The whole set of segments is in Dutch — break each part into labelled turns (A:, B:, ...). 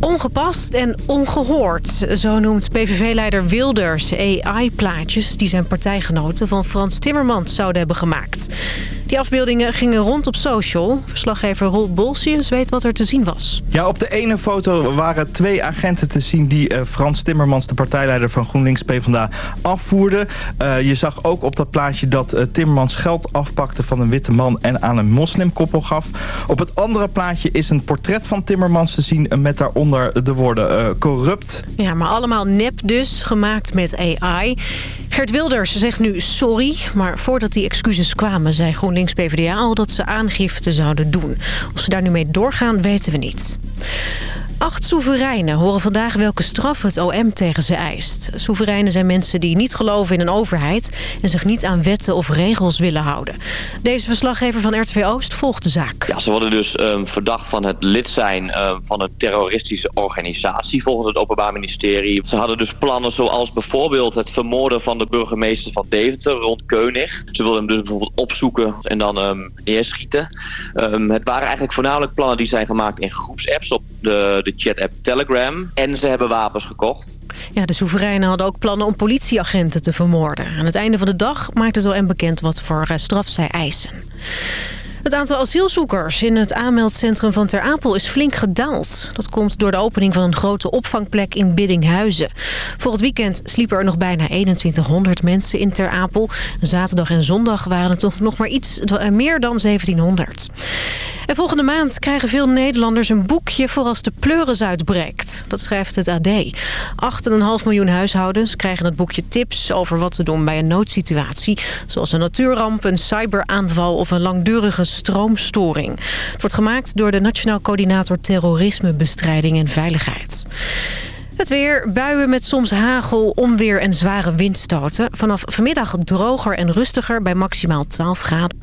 A: Ongepast en ongehoord, zo noemt PVV-leider Wilders AI-plaatjes... die zijn partijgenoten van Frans Timmermans zouden hebben gemaakt. Die afbeeldingen gingen rond op social. Verslaggever Roel Bolsius weet wat er te zien was.
B: Ja, op de ene foto waren twee agenten te zien... die uh, Frans Timmermans, de partijleider van GroenLinks PvdA, afvoerden. Uh, je zag ook op dat plaatje dat uh, Timmermans geld afpakte van een witte man... en aan een moslimkoppel gaf. Op het andere plaatje is een portret van Timmermans te zien... met daaronder de woorden corrupt.
A: Ja, maar allemaal nep dus, gemaakt met AI. Gert Wilders zegt nu sorry, maar voordat die excuses kwamen... zei GroenLinks PvdA al dat ze aangifte zouden doen. Of ze daar nu mee doorgaan, weten we niet. Acht soevereinen horen vandaag welke straf het OM tegen ze eist. Soevereinen zijn mensen die niet geloven in een overheid... en zich niet aan wetten of regels willen houden. Deze verslaggever van RTV Oost volgt de zaak.
C: Ja, ze worden dus um, verdacht van het lid zijn um, van een terroristische organisatie... volgens het Openbaar Ministerie. Ze hadden dus plannen zoals bijvoorbeeld het vermoorden van de burgemeester van Deventer... rond Keunig. Ze wilden hem dus bijvoorbeeld opzoeken en dan um, neerschieten. het waren eigenlijk voornamelijk plannen die zijn gemaakt in groepsapps... op de de chat-app Telegram. En ze hebben wapens gekocht.
A: Ja, de soevereinen hadden ook plannen om politieagenten te vermoorden. Aan het einde van de dag maakte zo en bekend wat voor straf zij eisen. Het aantal asielzoekers in het aanmeldcentrum van Ter Apel is flink gedaald. Dat komt door de opening van een grote opvangplek in Biddinghuizen. Voor het weekend sliepen er nog bijna 2100 mensen in Ter Apel. Zaterdag en zondag waren het toch nog maar iets meer dan 1700. En volgende maand krijgen veel Nederlanders een boekje voor als de pleuris uitbreekt. Dat schrijft het AD. 8,5 miljoen huishoudens krijgen het boekje tips over wat te doen bij een noodsituatie. Zoals een natuurramp, een cyberaanval of een langdurige stroomstoring. Het wordt gemaakt door de Nationaal Coördinator Terrorismebestrijding en Veiligheid. Het weer, buien met soms hagel, onweer en zware windstoten. Vanaf vanmiddag droger en rustiger bij maximaal 12 graden.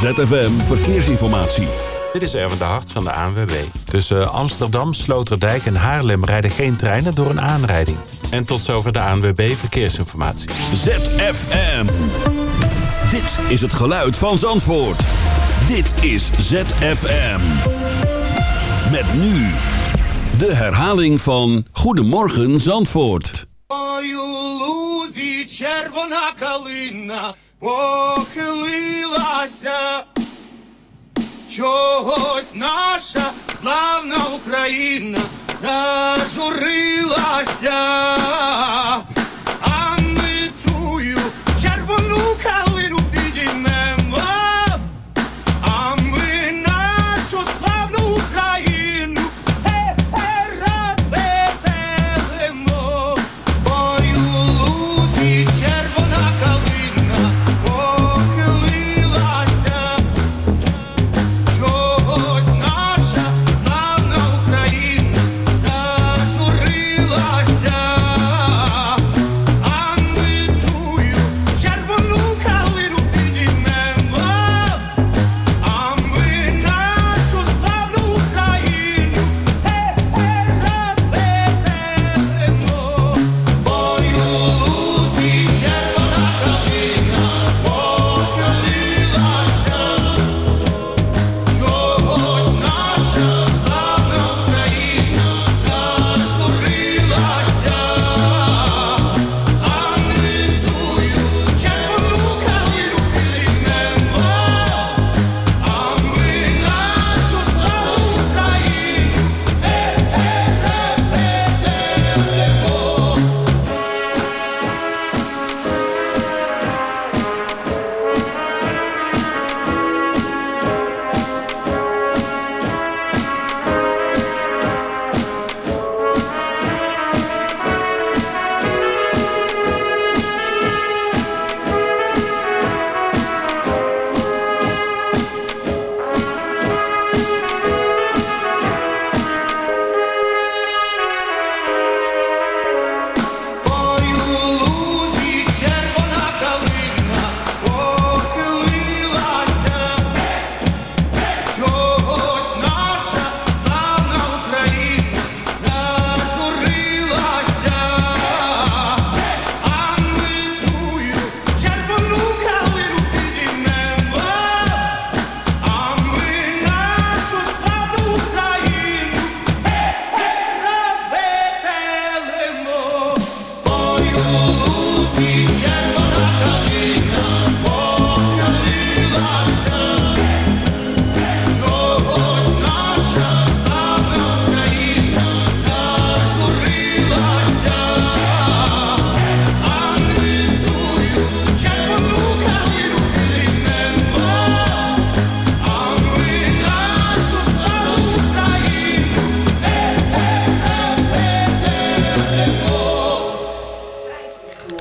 D: ZFM Verkeersinformatie.
E: Dit is Erwin de Hart van de ANWB. Tussen Amsterdam, Sloterdijk en Haarlem rijden geen treinen door een aanrijding. En tot zover de ANWB Verkeersinformatie.
D: ZFM. Dit is het geluid van Zandvoort. Dit is ZFM. Met nu de herhaling van Goedemorgen Zandvoort.
F: Чогось наша славна Україна зажурилася,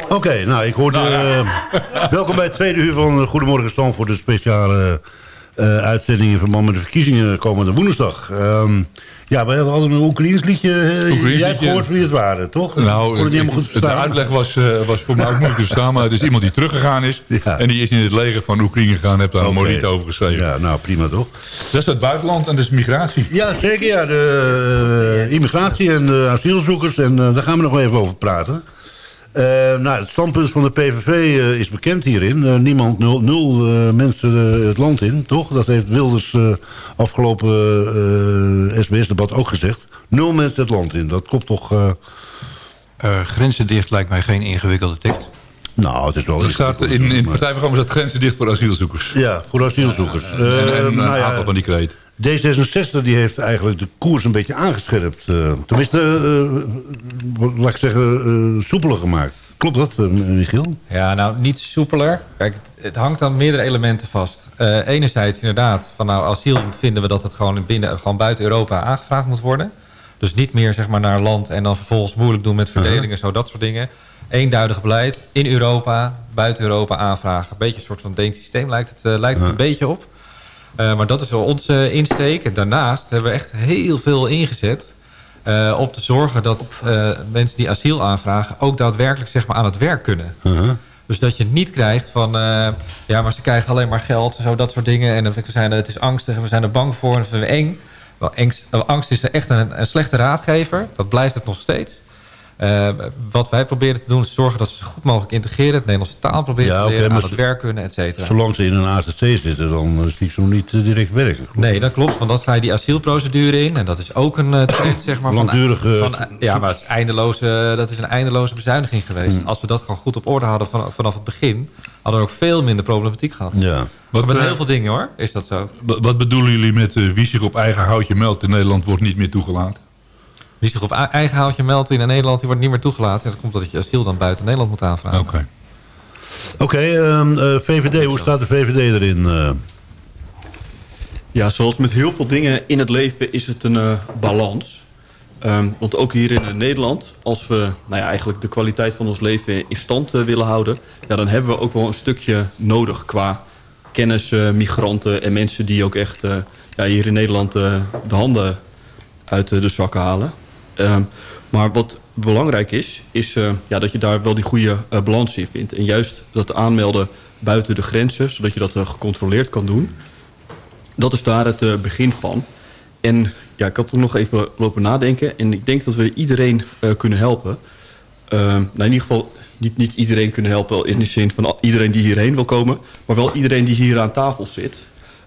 G: Oké, nou, ik hoorde... eh, welkom bij het tweede uur van Goedemorgen Stand... voor de speciale eh, uitzending in verband met de verkiezingen komende woensdag. Ehm, ja, we hadden een Oekraïens liedje. eh,
H: Oekraïens
G: jij hebt gehoord wie het waren, toch?
H: Nou,
G: het goed
H: de uitleg was, eh, was voor mij ook moeilijk te verstaan. Maar het is iemand die teruggegaan is.
G: Ja.
H: En die is in het leger van Oekraïne gegaan. En heeft daar een
G: Oké.
H: moriet over geschreven.
G: Ja, nou, prima toch?
H: Dat is het buitenland en dus migratie.
G: Ja, zeker. Ja, de eh, immigratie en de asielzoekers. En eh, daar gaan we nog wel even over praten. Eh, nou, het standpunt van de PVV eh, is bekend hierin. Eh, niemand, nul, nul eh, mensen het land in, toch? Dat heeft Wilders eh, afgelopen eh SBS-debat ook gezegd. Nul mensen het land in. Dat komt toch... eh,
I: Eh, grenzen dicht lijkt mij geen ingewikkelde tekst.
G: nou, het is wel...
H: Er staat in, in het partijprogramma staat grenzen dicht voor asielzoekers.
G: Ja, voor asielzoekers.
H: En, en
G: Eh,
H: een
G: nou ja,
H: aantal van die kreet.
G: D66 die heeft eigenlijk de koers een beetje aangescherpt. eh, tenminste, eh, laat ik zeggen, eh, soepeler gemaakt. Klopt dat, eh, Michiel?
J: Ja, nou, niet soepeler. Kijk, het, hangt aan meerdere elementen vast. Eh, enerzijds inderdaad, van nou, asiel vinden we dat het gewoon, binnen, gewoon buiten Europa aangevraagd moet worden. Dus niet meer zeg maar, naar land en dan vervolgens moeilijk doen met verdelingen en zo, dat soort dingen. Eenduidig beleid, in Europa, buiten Europa aanvragen. Een beetje een soort van Deens systeem lijkt het, eh, lijkt het een beetje op. Eh, maar dat is wel onze insteek. En daarnaast hebben we echt heel veel ingezet... eh, om te zorgen dat eh, mensen die asiel aanvragen... ook daadwerkelijk zeg maar, aan het werk kunnen. Dus dat je niet krijgt van... eh, ja, maar ze krijgen alleen maar geld en zo, dat soort dingen. En we zijn, het is angstig en we zijn er bang voor en vinden we eng. Wel, angst, angst is echt een, een slechte raadgever. Dat blijft het nog steeds. Eh, wat wij proberen te doen is zorgen dat ze zo goed mogelijk integreren. Het Nederlandse taal proberen
G: Ja,
J: te leren, aan het werk kunnen, et cetera.
G: Zolang ze in een AZC zitten, dan eh, zie ik ze nog niet eh, direct werken.
J: Nee, dat klopt. Want dan ga je die asielprocedure in. En dat is ook een trend, zeg maar. Van,
G: Langdurige-
J: van, ja, maar het is eindeloze, dat is een eindeloze bezuiniging geweest.
G: Hmm.
J: Als we dat gewoon goed op orde hadden van, vanaf het begin... hadden we ook veel minder problematiek gehad.
G: Ja.
H: Wat,
J: met heel veel dingen, hoor. Is dat zo.
H: Wat bedoelen jullie met wie zich op eigen houtje meldt in Nederland wordt niet meer toegelaten?
J: Wie zich op eigen houtje meldt in Nederland... die wordt niet meer toegelaten. En dat komt omdat je asiel dan buiten Nederland moet aanvragen.
H: Oké.
G: Oké, ehm, eh, VVD, hoe staat de VVD erin? eh?
K: Ja, zoals met heel veel dingen in het leven is het een eh, balans. Ehm, want ook hier in Nederland, als we nou ja, eigenlijk de kwaliteit van ons leven in stand willen houden... Ja, dan hebben we ook wel een stukje nodig qua kennis, eh, migranten en mensen die ook echt eh, ja, hier in Nederland eh, de handen uit de zakken halen. Ehm, maar wat belangrijk is, is eh, ja, dat je daar wel die goede eh, balans in vindt. En juist dat aanmelden buiten de grenzen, zodat je dat eh, gecontroleerd kan doen dat is daar het begin van. En ja, ik had er nog even lopen nadenken. En ik denk dat we iedereen kunnen helpen. Uh, nou, in ieder geval niet, niet iedereen kunnen helpen in de zin van iedereen die hierheen wil komen. Maar wel iedereen die hier aan tafel zit.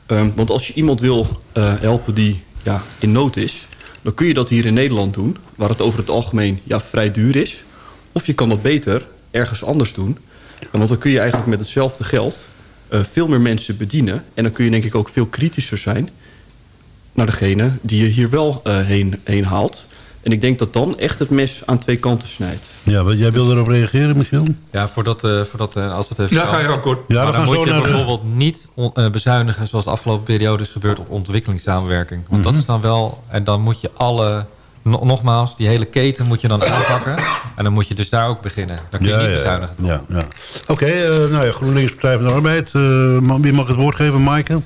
K: Ehm, want als je iemand wil helpen die ja, in nood is... dan kun je dat hier in Nederland doen. Waar het over het algemeen ja, vrij duur is. Of je kan dat beter ergens anders doen. En Want dan kun je eigenlijk met hetzelfde geld eh, veel meer mensen bedienen. En dan kun je denk ik ook veel kritischer zijn naar degene die je hier wel eh, heen, heen haalt. En ik denk dat dan echt het mes aan twee kanten snijdt.
G: Ja, wat, jij wil erop reageren, Michiel?
J: Ja, voordat, eh, voordat eh, als het even
H: Ja, ga je gang kort.
G: Ja,
J: dan
G: gaan
J: moet
G: zo
J: je
G: naar de...
J: bijvoorbeeld niet on- eh, bezuinigen... zoals de afgelopen periode is gebeurd op ontwikkelingssamenwerking. Want dat is dan wel... En dan moet je alle... no- nogmaals, die hele keten moet je dan aanpakken. En dan moet je dus daar ook beginnen. Dan kun je
G: Ja,
J: niet bezuinigen.
G: ja, ja. Oké, eh, nou ja, GroenLinks Partij van de Arbeid. eh, wie mag het woord geven, Maaike?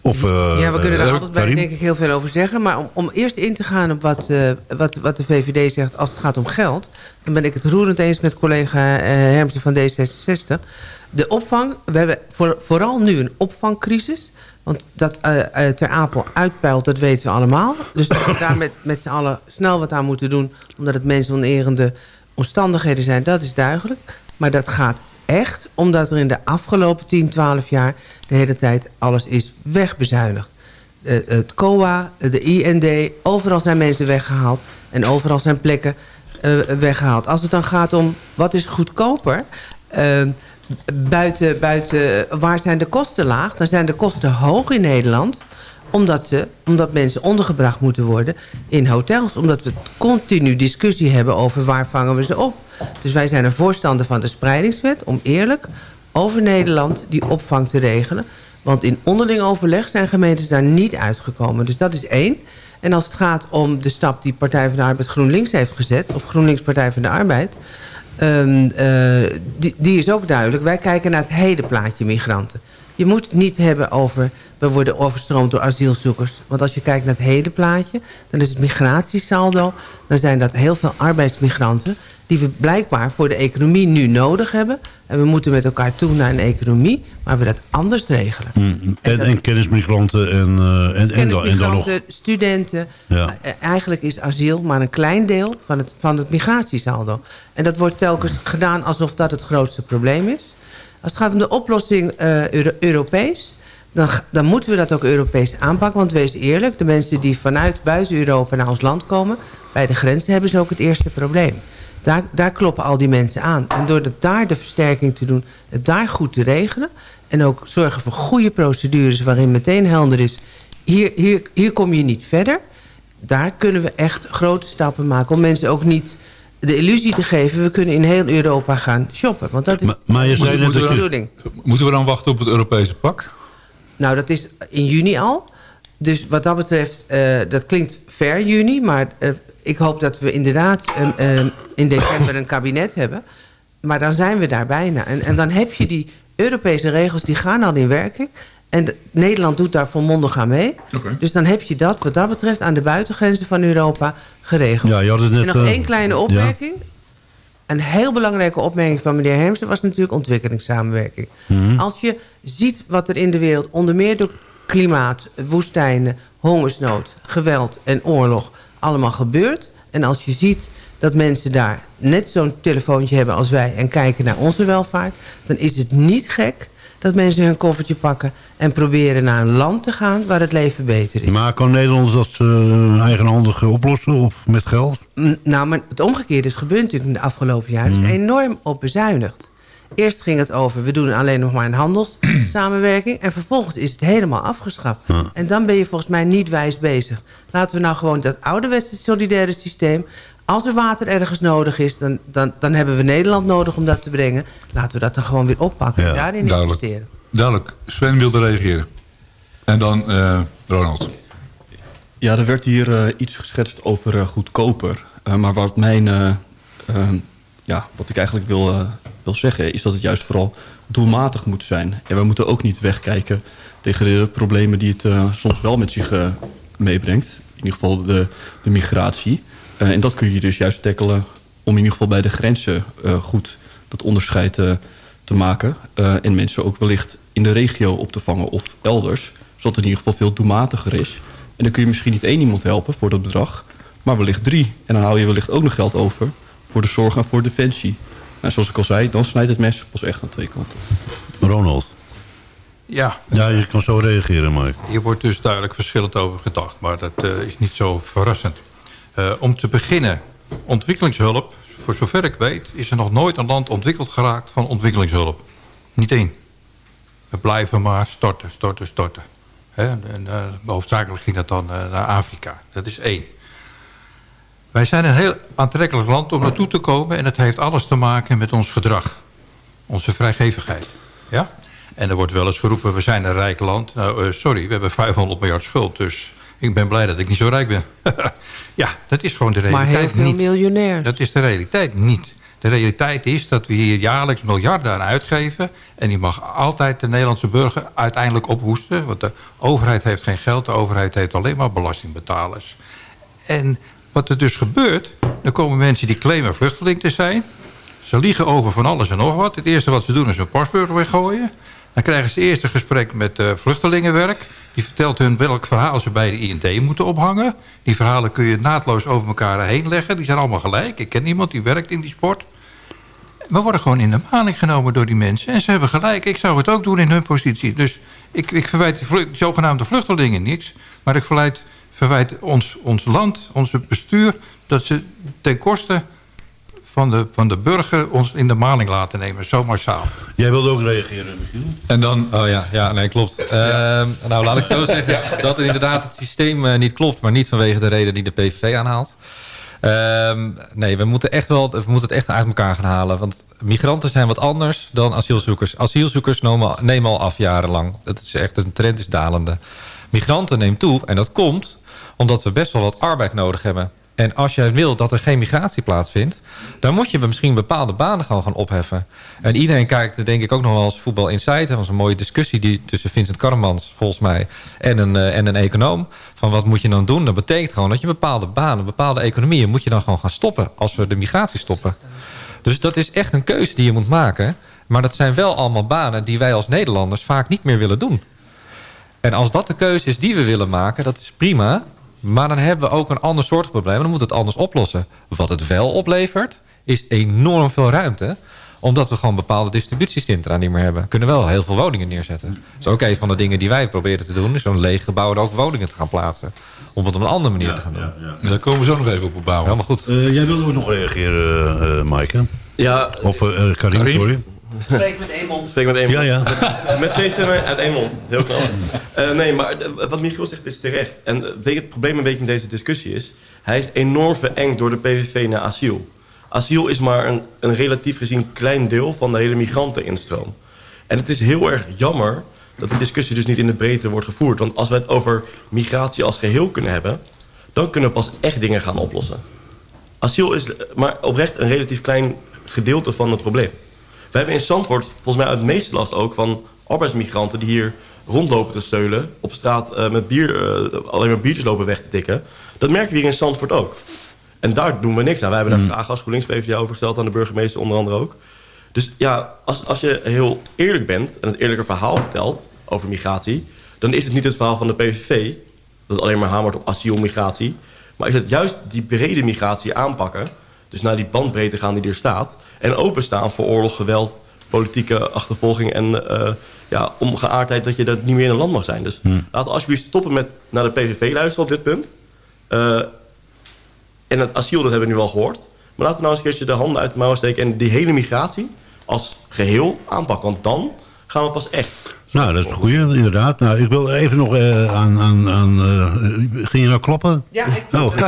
G: Of, eh,
L: ja, we kunnen daar
G: eh,
L: altijd bij denk ik heel veel over zeggen. Maar om, om eerst in te gaan op wat, eh, wat, wat de VVD zegt als het gaat om geld... dan ben ik het roerend eens met collega eh, Hermsen van D66. De opvang, we hebben voor, vooral nu een opvangcrisis... Want dat Ter Apel uitpeilt, dat weten we allemaal. Dus dat we daar met, met z'n allen snel wat aan moeten doen... omdat het mensonerende omstandigheden zijn, dat is duidelijk. Maar dat gaat echt omdat er in de afgelopen 10, 12 jaar... de hele tijd alles is wegbezuinigd. Eh, het COA, de IND, overal zijn mensen weggehaald... en overal zijn plekken eh, weggehaald. Als het dan gaat om wat is goedkoper... eh, buiten, buiten, waar zijn de kosten laag? Dan zijn de kosten hoog in Nederland omdat, ze, omdat mensen ondergebracht moeten worden in hotels. Omdat we continu discussie hebben over waar vangen we ze op. Dus wij zijn een voorstander van de spreidingswet... om eerlijk over Nederland die opvang te regelen. Want in onderling overleg zijn gemeentes daar niet uitgekomen. Dus dat is één. En als het gaat om de stap die Partij van de Arbeid GroenLinks heeft gezet... of GroenLinks Partij van de Arbeid... ehm, eh, die, die is ook duidelijk. Wij kijken naar het hele plaatje migranten. Je moet het niet hebben over... we worden overstroomd door asielzoekers. Want als je kijkt naar het hele plaatje... dan is het migratiesaldo... dan zijn dat heel veel arbeidsmigranten... die we blijkbaar voor de economie nu nodig hebben. En we moeten met elkaar toe naar een economie... waar we dat anders regelen.
G: Mm, En, en kennismigranten en, eh, en, en, dan, en dan nog...
L: Kennismigranten, studenten.
G: Ja.
L: Eh, Eigenlijk is asiel maar een klein deel van het, van het migratiesaldo. En dat wordt telkens gedaan alsof dat het grootste probleem is. Als het gaat om de oplossing eh, Euro- Europees... Dan, dan moeten we dat ook Europees aanpakken. Want wees eerlijk, de mensen die vanuit buiten Europa naar ons land komen... bij de grenzen hebben ze ook het eerste probleem. Daar, daar kloppen al die mensen aan. En door het daar de versterking te doen, het daar goed te regelen... en ook zorgen voor goede procedures waarin meteen helder is... hier, hier, hier kom je niet verder. Daar kunnen we echt grote stappen maken... om mensen ook niet de illusie te geven... we kunnen in heel Europa gaan shoppen. Want dat is
G: maar je zei
L: de
G: net dat je-
L: bedoeling.
H: Moeten we dan wachten op het Europese pak?
L: Nou, dat is in juni al. Dus wat dat betreft, eh, dat klinkt ver juni... maar eh, ik hoop dat we inderdaad eh, eh, in december een kabinet hebben. Maar dan zijn we daar bijna. En, en dan heb je die Europese regels, die gaan al in werking... En de- Nederland doet daar volmondig aan mee. Dus dan heb je dat, wat dat betreft, aan de buitengrenzen van Europa geregeld.
G: Ja, je had het net,
L: en nog
G: eh,
L: één kleine
G: ja.
L: opmerking. Een heel belangrijke opmerking van meneer Hermsen was natuurlijk ontwikkelingssamenwerking.
G: Mhm.
L: Als je ziet wat er in de wereld, onder meer door klimaat, woestijnen, hongersnood, geweld en oorlog allemaal gebeurt. En als je ziet dat mensen daar net zo'n telefoontje hebben als wij en kijken naar onze welvaart, dan is het niet gek dat mensen hun koffertje pakken en proberen naar een land te gaan waar het leven beter is.
G: Maar kan Nederland dat uh, eigenhandig oplossen of met geld?
L: Mm, Nou, maar het omgekeerde is gebeurd natuurlijk in de afgelopen jaren. Er is enorm op bezuinigd. Eerst ging het over, we doen alleen nog maar een handelssamenwerking... en vervolgens is het helemaal afgeschaft. En dan ben je volgens mij niet wijs bezig. Laten we nou gewoon dat ouderwetse solidaire systeem... als er water ergens nodig is, dan, dan, dan hebben we Nederland nodig om dat te brengen. Laten we dat dan gewoon weer oppakken en daarin
H: duidelijk.
L: investeren.
H: Duidelijk. Sven wilde reageren. En dan eh, Ronald.
K: Ja, er werd hier eh, iets geschetst over eh, goedkoper. Eh, maar wat, mijn, eh, ehm, ja, wat ik eigenlijk wil, eh, wil zeggen... is dat het juist vooral doelmatig moet zijn. En we moeten ook niet wegkijken tegen de problemen... die het eh, soms wel met zich eh, meebrengt. In ieder geval de, de migratie. En dat kun je dus juist tackelen... om in ieder geval bij de grenzen goed dat onderscheid te maken. En mensen ook wellicht in de regio op te vangen of elders. Zodat het in ieder geval veel doelmatiger is. En dan kun je misschien niet één iemand helpen voor dat bedrag, maar wellicht drie. En dan hou je wellicht ook nog geld over voor de zorg en voor defensie. Nou, zoals ik al zei, dan snijdt het mes pas echt aan twee kanten.
G: Ronald.
I: Ja.
G: Ja, je kan zo reageren, Mike.
I: Hier wordt dus duidelijk verschillend over gedacht, maar dat eh, is niet zo verrassend. Eh, om te beginnen, ontwikkelingshulp, voor zover ik weet, is er nog nooit een land ontwikkeld geraakt van ontwikkelingshulp. Niet één. We blijven maar storten, storten, storten. Hè, en, eh, hoofdzakelijk ging dat dan eh, naar Afrika. Dat is één. Wij zijn een heel aantrekkelijk land om naartoe te komen... en het heeft alles te maken met ons gedrag. Onze vrijgevigheid. Ja? En er wordt wel eens geroepen, we zijn een rijk land. Nou, eh, sorry, we hebben 500 miljard schuld, dus ik ben blij dat ik niet zo rijk ben. ja, dat is gewoon de
L: Maar
I: realiteit
L: heel veel
I: niet.
L: miljonairs.
I: Dat is de realiteit niet. De realiteit is dat we hier jaarlijks miljarden aan uitgeven... en die mag altijd de Nederlandse burger uiteindelijk ophoesten... want de overheid heeft geen geld, de overheid heeft alleen maar belastingbetalers. En wat er dus gebeurt, dan komen mensen die claimen vluchteling te zijn... Ze liegen over van alles en nog wat. Het eerste wat ze doen is hun paspoort weggooien. Dan krijgen ze eerst een gesprek met uh, vluchtelingenwerk. Die vertelt hun welk verhaal ze bij de IND moeten ophangen. Die verhalen kun je naadloos over elkaar heen leggen. Die zijn allemaal gelijk. Ik ken iemand die werkt in die sport. We worden gewoon in de maling genomen door die mensen. En ze hebben gelijk. Ik zou het ook doen in hun positie. Dus ik, ik verwijt die zogenaamde vluchtelingen niks. Maar ik verwijt, verwijt ons, ons land, onze bestuur... dat ze ten koste van de, van de burger ons in de maling laten nemen. Zo massaal.
G: Jij wilde ook reageren, Michiel?
J: En dan... Oh ja, ja nee, klopt. Ehm, nou, laat ik zo zeggen dat inderdaad het systeem eh, niet klopt... maar niet vanwege de reden die de PVV aanhaalt. Ehm, nee, we moeten, echt wel, we moeten het echt uit elkaar gaan halen. Want migranten zijn wat anders dan asielzoekers. Asielzoekers nemen, nemen al af jarenlang. Dat is echt een trend is dalende. Migranten neemt toe en dat komt omdat we best wel wat arbeid nodig hebben. En als jij wil dat er geen migratie plaatsvindt... dan moet je misschien bepaalde banen gewoon gaan opheffen. En iedereen kijkt, denk ik, ook nog wel als voetbal insight. Dat was een mooie discussie die, tussen Vincent Karremans, volgens mij... En een, eh, en een econoom. Van wat moet je dan doen? Dat betekent gewoon dat je bepaalde banen, bepaalde economieën... moet je dan gewoon gaan stoppen als we de migratie stoppen. Dus dat is echt een keuze die je moet maken. Maar dat zijn wel allemaal banen die wij als Nederlanders vaak niet meer willen doen. En als dat de keuze is die we willen maken, dat is prima. Maar dan hebben we ook een ander soort probleem. Dan moet het anders oplossen. Wat het wel oplevert, is enorm veel ruimte omdat we gewoon bepaalde distributiecentra niet meer hebben. Kunnen wel heel veel woningen neerzetten. Dat is ook een van de dingen die wij proberen te doen. Is zo'n leeg gebouw er ook woningen te gaan plaatsen. Om het op een andere manier te gaan doen.
H: Daar komen we zo nog even op opbouwen.
J: Helemaal goed.
G: Eh, jij wilde ook nog reageren, eh eh, Maaike?
M: Ja,
G: Of eh eh, Karim,
H: Karim?
G: sorry.
L: Spreek met één mond.
M: spreek met één
G: Ja, ja.
M: Met twee stemmen uit één mond. Heel knap. Eh, nee, maar eh, wat Michiel zegt is terecht. En eh, weet je, het probleem een beetje met deze discussie is... hij is enorm verengd door de PVV naar asiel. Asiel is maar een, een relatief gezien klein deel van de hele migranteninstroom. En het is heel erg jammer dat die discussie dus niet in de breedte wordt gevoerd. Want als we het over migratie als geheel kunnen hebben... dan kunnen we pas echt dingen gaan oplossen. Asiel is eh, maar oprecht een relatief klein gedeelte van het probleem. We hebben in Zandvoort volgens mij het meeste last ook van arbeidsmigranten... die hier rondlopen te steulen, op straat eh, met bier, eh, alleen maar biertjes lopen weg te tikken. Dat merken we hier in Zandvoort ook. En daar doen we niks aan. Wij hebben daar vragen als GroenLinks over gesteld aan de burgemeester onder andere ook. Dus ja, als, als je heel eerlijk bent en het eerlijke verhaal vertelt over migratie... dan is het niet het verhaal van de PVV, dat alleen maar hamert op asiel, migratie... maar is het juist die brede migratie aanpakken... dus naar die bandbreedte gaan die er staat... en openstaan voor oorlog, geweld, politieke achtervolging... en eh, ja, ongeaardheid dat je dat niet meer in een land mag zijn. Dus laten we alsjeblieft stoppen met naar de PVV luisteren op dit punt... Eh, en het asiel, dat hebben we nu al gehoord. Maar laten we nou eens een keertje de handen uit de mouwen steken... en die hele migratie als geheel aanpakken. Want dan gaan we pas echt...
G: Nou, dat is een goeie, inderdaad. Nou, ik wil even nog eh, aan... aan, aan eh, ging je nou kloppen?
L: Ja, ik
G: Oh.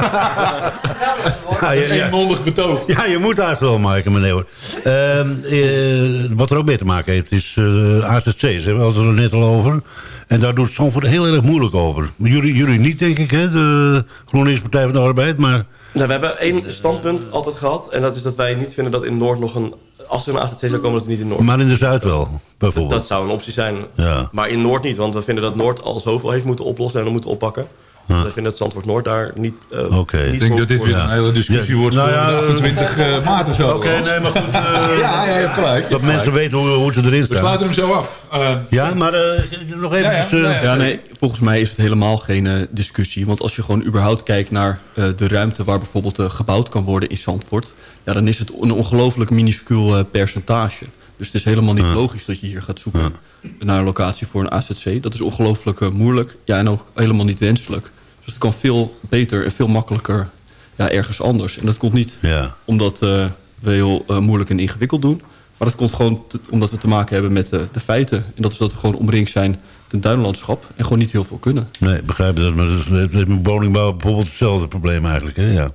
G: ja, ja, ja.
H: Eenmondig betoog.
G: Ja, je moet daar wel maken, meneer. hoor. Ehm, eh, wat er ook mee te maken heeft, is eh AZC's. Hè? We hadden het er net al over. En daar doet Zandvoort heel erg moeilijk over. Jullie, jullie niet, denk ik, hè? de GroenLinks Partij van de Arbeid. Maar
M: Nou, we hebben één standpunt altijd gehad. En dat is dat wij niet vinden dat in Noord nog een... Als er een AZC zou komen, dat het niet in Noord.
G: Maar in de Zuid wel, bijvoorbeeld.
M: Dat zou een optie zijn.
G: Ja.
M: Maar in Noord niet. Want we vinden dat Noord al zoveel heeft moeten oplossen en we moeten oppakken. Dus wij vinden dat Zandvoort Noord daar niet... eh,
G: Oké.
M: niet
H: Ik denk dat dit weer een hele discussie
G: Ja.
H: wordt
G: Nou
H: voor
G: ja,
H: de 28 eh, maart of zo.
G: Oké, nee, maar goed. eh,
H: Ja, hij heeft gelijk.
G: Dat mensen weten hoe, hoe ze erin
H: We
G: staan.
H: sluiten hem zo af. Eh,
G: Ja, maar eh, nog even...
H: Ja, ja, ja, ja.
K: Ja, nee, volgens mij is het helemaal geen eh, discussie. Want als je gewoon überhaupt kijkt naar eh, de ruimte... waar bijvoorbeeld eh, gebouwd kan worden in Zandvoort... Ja, dan is het een ongelooflijk minuscuul eh, percentage. Dus het is helemaal niet logisch dat je hier gaat zoeken... naar een locatie voor een AZC. Dat is ongelooflijk eh, moeilijk. Ja, en ook helemaal niet wenselijk. Dus het kan veel beter en veel makkelijker ja, ergens anders. En dat komt niet
G: Ja.
K: omdat eh, we heel moeilijk en ingewikkeld doen. Maar dat komt gewoon te- omdat we te maken hebben met de feiten. En dat is dat we gewoon omringd zijn met een duinlandschap... en gewoon niet heel veel kunnen.
G: Nee, begrijp dat. Maar dat is, dat is met woningbouw bijvoorbeeld hetzelfde probleem eigenlijk. Hè? Ja.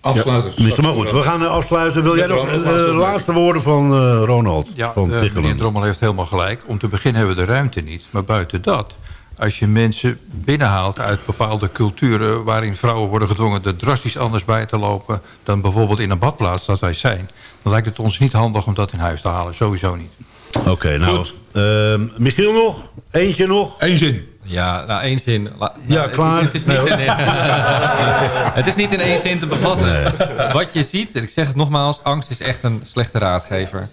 H: Afsluiten.
G: Mister, maar goed, we gaan eh, afsluiten. Wil jij nog eh,
H: laatste
G: de laatste woorden van eh, Ronald?
I: Ja,
G: van
I: meneer? Drommel heeft helemaal gelijk. Om te beginnen hebben we de ruimte niet. Maar buiten dat, als je mensen binnenhaalt uit bepaalde culturen... waarin vrouwen worden gedwongen er drastisch anders bij te lopen... dan bijvoorbeeld in een badplaats dat wij zijn... dan lijkt het ons niet handig om dat in huis te halen. Sowieso niet.
G: Oké, nou. ehm, Michiel nog? Eentje nog?
H: Eén zin.
J: Ja, nou één zin. La-
G: Ja,
J: nou,
G: klaar.
J: Het, is niet in, het is niet in één zin te bevatten. Wat je ziet, en ik zeg het nogmaals... angst is echt een slechte raadgever.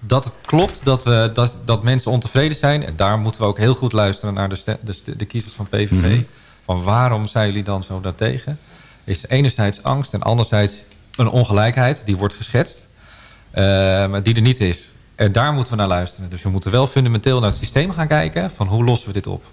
J: Dat het klopt dat, we, dat, dat mensen ontevreden zijn... en daar moeten we ook heel goed luisteren naar de, de, kiezers van PVV...
G: Mhm.
J: van waarom zijn jullie dan zo daartegen? Is enerzijds angst en anderzijds een ongelijkheid... die wordt geschetst, maar die er niet is. En daar moeten we naar luisteren. Dus we moeten wel fundamenteel naar het systeem gaan kijken... van hoe lossen we dit op?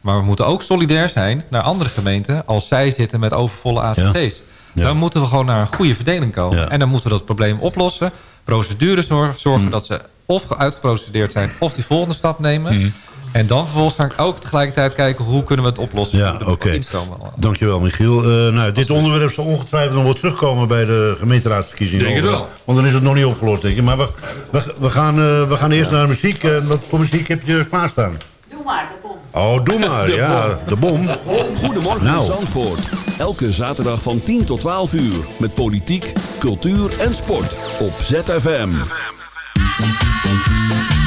J: Maar we moeten ook solidair zijn naar andere gemeenten... als zij zitten met overvolle AZC's.
G: Ja.
J: Dan moeten we gewoon naar een goede verdeling komen.
G: Ja.
J: En dan moeten we dat probleem oplossen. Procedures zor- zorgen dat ze of uitgeprocedeerd zijn... of die volgende stap nemen. En dan vervolgens gaan we ook tegelijkertijd kijken... hoe kunnen we het oplossen?
G: Ja, oké. Dankjewel, Michiel. Eh, nou, dit onderwerp zal ongetwijfeld nog wel terugkomen bij de gemeenteraadsverkiezingen.
H: Denk het wel.
G: Want dan is het nog niet opgelost, denk ik. Maar we, we, we, gaan, eh, we gaan eerst naar de muziek. Eh, wat voor muziek heb je klaarstaan?
N: Doe maar, de bom.
G: Oh, doe maar. ja, de bom.
D: Goedemorgen
G: Nou.
D: Zandvoort. Elke zaterdag van 10 tot 12 uur. Met politiek, cultuur en sport. Op ZFM.
O: Carrière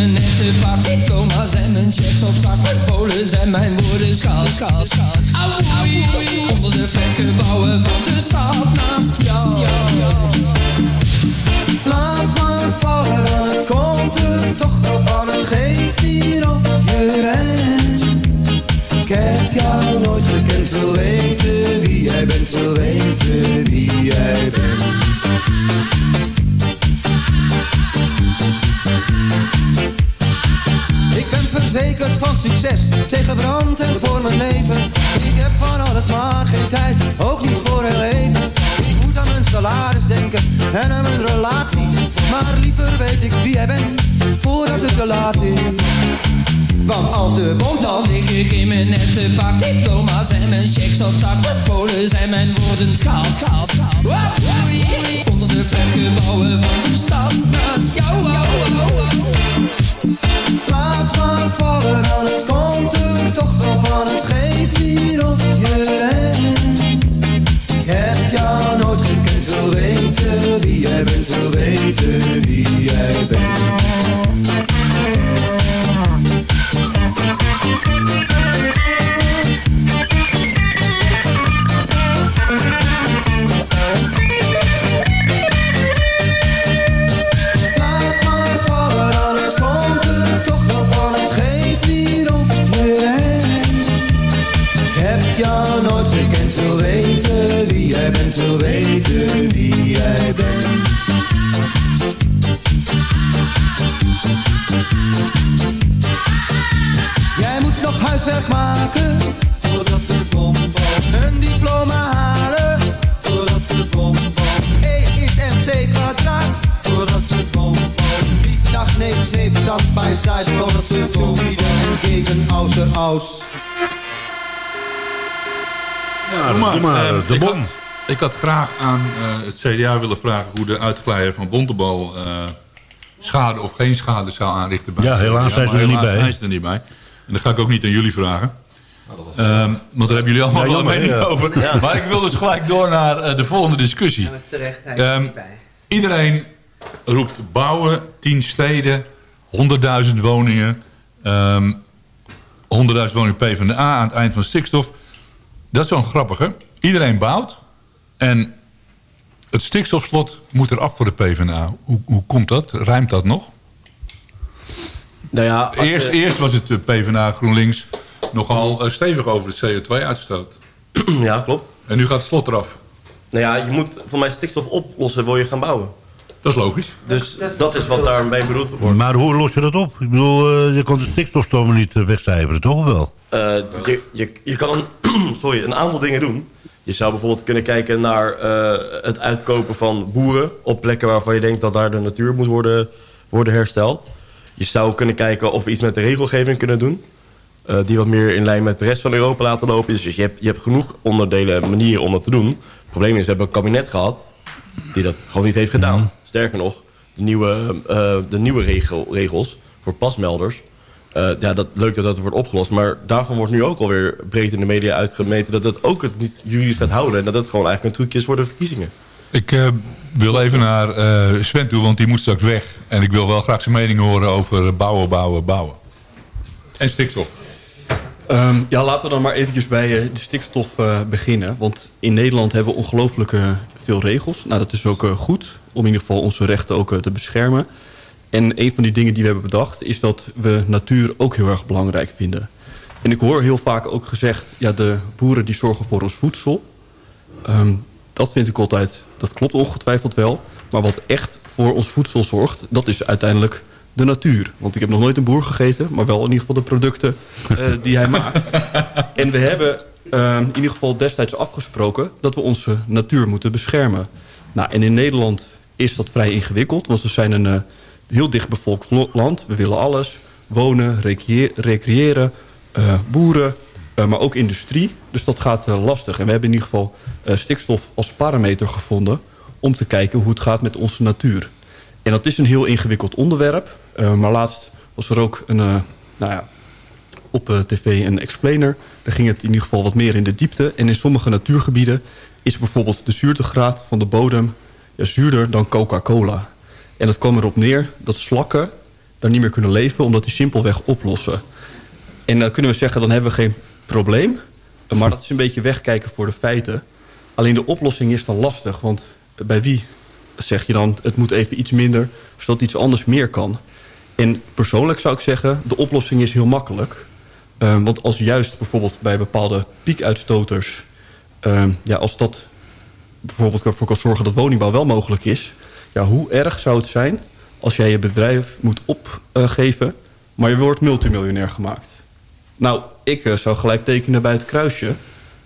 O: mijn nette pak. Diploma's en mijn checks op zak. Mijn polen zijn mijn woorden schaal, schaal, schaal. Auwoei, onder de flatgebouwen van de stad naast jou. Laat maar vallen, het komt er toch wel van. Het geeft hier je rent. Ik heb jou nooit gekend, wil weten wie jij bent, wil weten wie jij bent. Verzekerd van succes, tegen brand en voor mijn leven. Ik heb van alles maar geen tijd, ook niet voor heel even. Ik moet aan mijn salaris denken en aan mijn relaties. Maar liever weet ik wie jij bent, voordat het te laat is. Want als de bom valt, lig ik in mijn nette pak. Diploma's en mijn checks op zak. Mijn polen zijn mijn woorden schaal, schaal, schaal. Onder de flatgebouwen van de stad naast jou. Laat maar vallen, dan het komt er toch wel van. Het geeft hier of je rent. Ik heb jou nooit gekend, wil weten wie jij bent, wil weten wie jij bent. Maar,
H: doe maar, eh,
G: de
H: ik
G: bom.
H: had- Ik had graag aan eh, het CDA willen vragen hoe de uitglijder van Bontebal eh, schade of geen schade zou aanrichten. Bij
G: Ja, helaas zijn er niet
H: helaas
G: bij.
H: zijn ze er niet bij. En dat ga ik ook niet aan jullie vragen. Ehm, want daar hebben jullie allemaal
G: Ja,
H: wel een
G: jammer,
H: mening
G: ja.
H: over.
G: Ja.
H: Maar ik wil dus gelijk door naar eh, de volgende discussie.
L: Ja, dat is terecht, hij is er
H: Ehm,
L: bij.
H: Iedereen roept bouwen, 10 steden, 100.000 woningen, ehm 100.000 woningen PvdA aan het eind van stikstof. Dat is wel grappig, hè? Iedereen bouwt en het stikstofslot moet eraf voor de PvdA. Hoe, hoe komt dat? Rijmt dat nog?
M: Nou ja,
H: Eerst, eerst was het de PvdA GroenLinks nogal eh, stevig over de CO2-uitstoot.
M: Ja, klopt.
H: En nu gaat het slot eraf.
M: Nou ja, je moet voor mij stikstof oplossen, wil je gaan bouwen.
H: Dat is logisch.
M: Dus dat is wat daarmee bedoeld wordt.
G: Maar hoe los je dat op? Ik bedoel, eh, je kan de stikstofstromen niet eh, wegcijferen, toch wel?
M: Eh, je, je, je kan een, sorry, een aantal dingen doen. Je zou bijvoorbeeld kunnen kijken naar eh, het uitkopen van boeren... op plekken waarvan je denkt dat daar de natuur moet worden, worden hersteld. Je zou kunnen kijken of we iets met de regelgeving kunnen doen... eh, die wat meer in lijn met de rest van Europa laten lopen. Dus je hebt, je hebt genoeg onderdelen en manieren om dat te doen. Het probleem is, we hebben een kabinet gehad... die dat gewoon niet heeft gedaan. Sterker nog, de nieuwe, eh, de nieuwe regel, regels voor pasmelders... eh, ja, dat, leuk dat dat wordt opgelost. Maar daarvan wordt nu ook alweer breed in de media uitgemeten... dat het ook het niet juridisch gaat houden... en dat het gewoon eigenlijk een trucje is voor de verkiezingen.
H: Ik eh, wil even naar eh, Sven toe, want die moet straks weg. En ik wil wel graag zijn mening horen over bouwen, bouwen, bouwen. En stikstof.
K: Ehm, ja, laten we dan maar eventjes bij de stikstof eh, beginnen. Want in Nederland hebben we ongelooflijk veel regels. Nou, dat is ook eh, goed om in ieder geval onze rechten ook eh, te beschermen. En een van die dingen die we hebben bedacht... is dat we natuur ook heel erg belangrijk vinden. En ik hoor heel vaak ook gezegd... ja, de boeren die zorgen voor ons voedsel. Ehm, dat vind ik altijd... dat klopt ongetwijfeld wel. Maar wat echt voor ons voedsel zorgt... dat is uiteindelijk de natuur. Want ik heb nog nooit een boer gegeten... maar wel in ieder geval de producten eh, die hij maakt. En we hebben eh, in ieder geval destijds afgesproken... dat we onze natuur moeten beschermen. Nou, en in Nederland is dat vrij ingewikkeld. Want we zijn een uh, heel dichtbevolkt land. We willen alles. Wonen, recreëren, uh, boeren, uh, maar ook industrie. Dus dat gaat lastig. En we hebben in ieder geval stikstof als parameter gevonden... om te kijken hoe het gaat met onze natuur. En dat is een heel ingewikkeld onderwerp. maar laatst was er ook een, nou ja, op tv een explainer. Daar ging het in ieder geval wat meer in de diepte. En in sommige natuurgebieden is bijvoorbeeld de zuurtegraad van de bodem zuurder dan Coca-Cola. En dat kwam erop neer dat slakken daar niet meer kunnen leven... omdat die simpelweg oplossen. En dan kunnen we zeggen, dan hebben we geen probleem. Maar dat is een beetje wegkijken voor de feiten. Alleen de oplossing is dan lastig. Want bij wie zeg je dan, het moet even iets minder... zodat iets anders meer kan. En persoonlijk zou ik zeggen, de oplossing is heel makkelijk. Um, want als juist bijvoorbeeld bij bepaalde piekuitstoters... Um, ja, als dat bijvoorbeeld ervoor kan zorgen dat woningbouw wel mogelijk is... ja, hoe erg zou het zijn als jij je bedrijf moet opgeven... maar je wordt multimiljonair gemaakt? Nou, ik uh, zou gelijk tekenen bij het kruisje...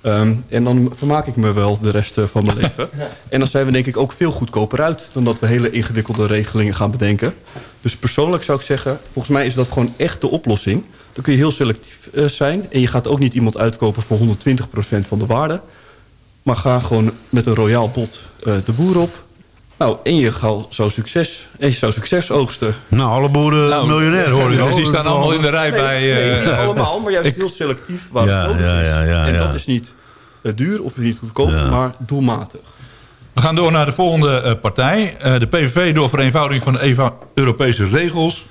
K: Um, en dan vermaak ik me wel de rest uh, van mijn leven. En dan zijn we denk ik ook veel goedkoper uit... dan dat we hele ingewikkelde regelingen gaan bedenken. Dus persoonlijk zou ik zeggen... volgens mij is dat gewoon echt de oplossing. Dan kun je heel selectief uh, zijn. En je gaat ook niet iemand uitkopen voor 120% van de waarde. Maar ga gewoon met een royaal bod uh, de boer op. Nou, en je zou succes, en je zou succes oogsten.
G: Nou, alle boeren nou, miljonair hoor ik.
H: Dus die staan allemaal in de rij
K: nee,
H: bij...
K: Nee, niet allemaal, maar juist ik, heel selectief waar
G: ja,
K: het
G: ja, ja, ja,
K: is. En dat is niet uh, duur of niet goedkoop, maar doelmatig.
H: We gaan door naar de volgende uh, partij. Uh, de PVV door vereenvoudiging van de EVA Europese regels.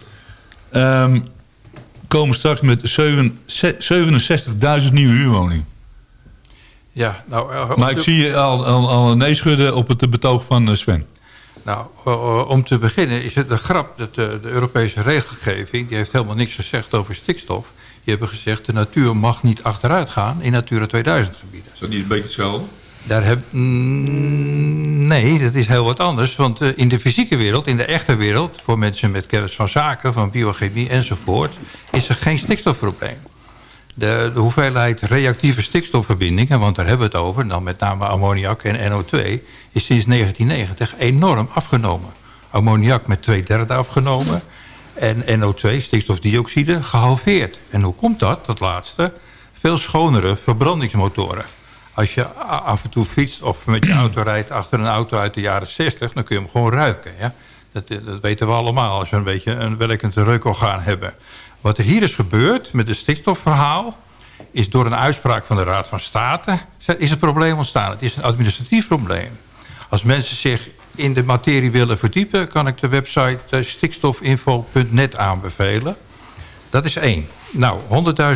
H: Um, komen straks met 67.000 nieuwe huurwoningen.
I: Ja, nou, uh,
H: maar ik te... zie al, al, al een nee schudden op het betoog van uh, Sven.
I: Nou, uh, om te beginnen is het een grap dat de, de, Europese regelgeving... die heeft helemaal niks gezegd over stikstof. Die hebben gezegd de natuur mag niet achteruit gaan in Natura 2000 gebieden.
H: Is dat niet een beetje hetzelfde?
I: Daar heb, mm, nee, dat is heel wat anders. Want in de fysieke wereld, in de echte wereld... voor mensen met kennis van zaken, van biochemie enzovoort... is er geen stikstofprobleem. De, de, hoeveelheid reactieve stikstofverbindingen, want daar hebben we het over... dan met name ammoniak en NO2, is sinds 1990 enorm afgenomen. Ammoniak met twee derde afgenomen en NO2, stikstofdioxide, gehalveerd. En hoe komt dat, dat laatste? Veel schonere verbrandingsmotoren. Als je af en toe fietst of met je auto rijdt achter een auto uit de jaren 60... dan kun je hem gewoon ruiken. Ja? Dat, dat weten we allemaal als we een beetje een werkend reukorgaan hebben. Wat er hier is gebeurd met het stikstofverhaal... is door een uitspraak van de Raad van State... is het probleem ontstaan. Het is een administratief probleem. Als mensen zich in de materie willen verdiepen... kan ik de website stikstofinfo.net aanbevelen. Dat is één. Nou,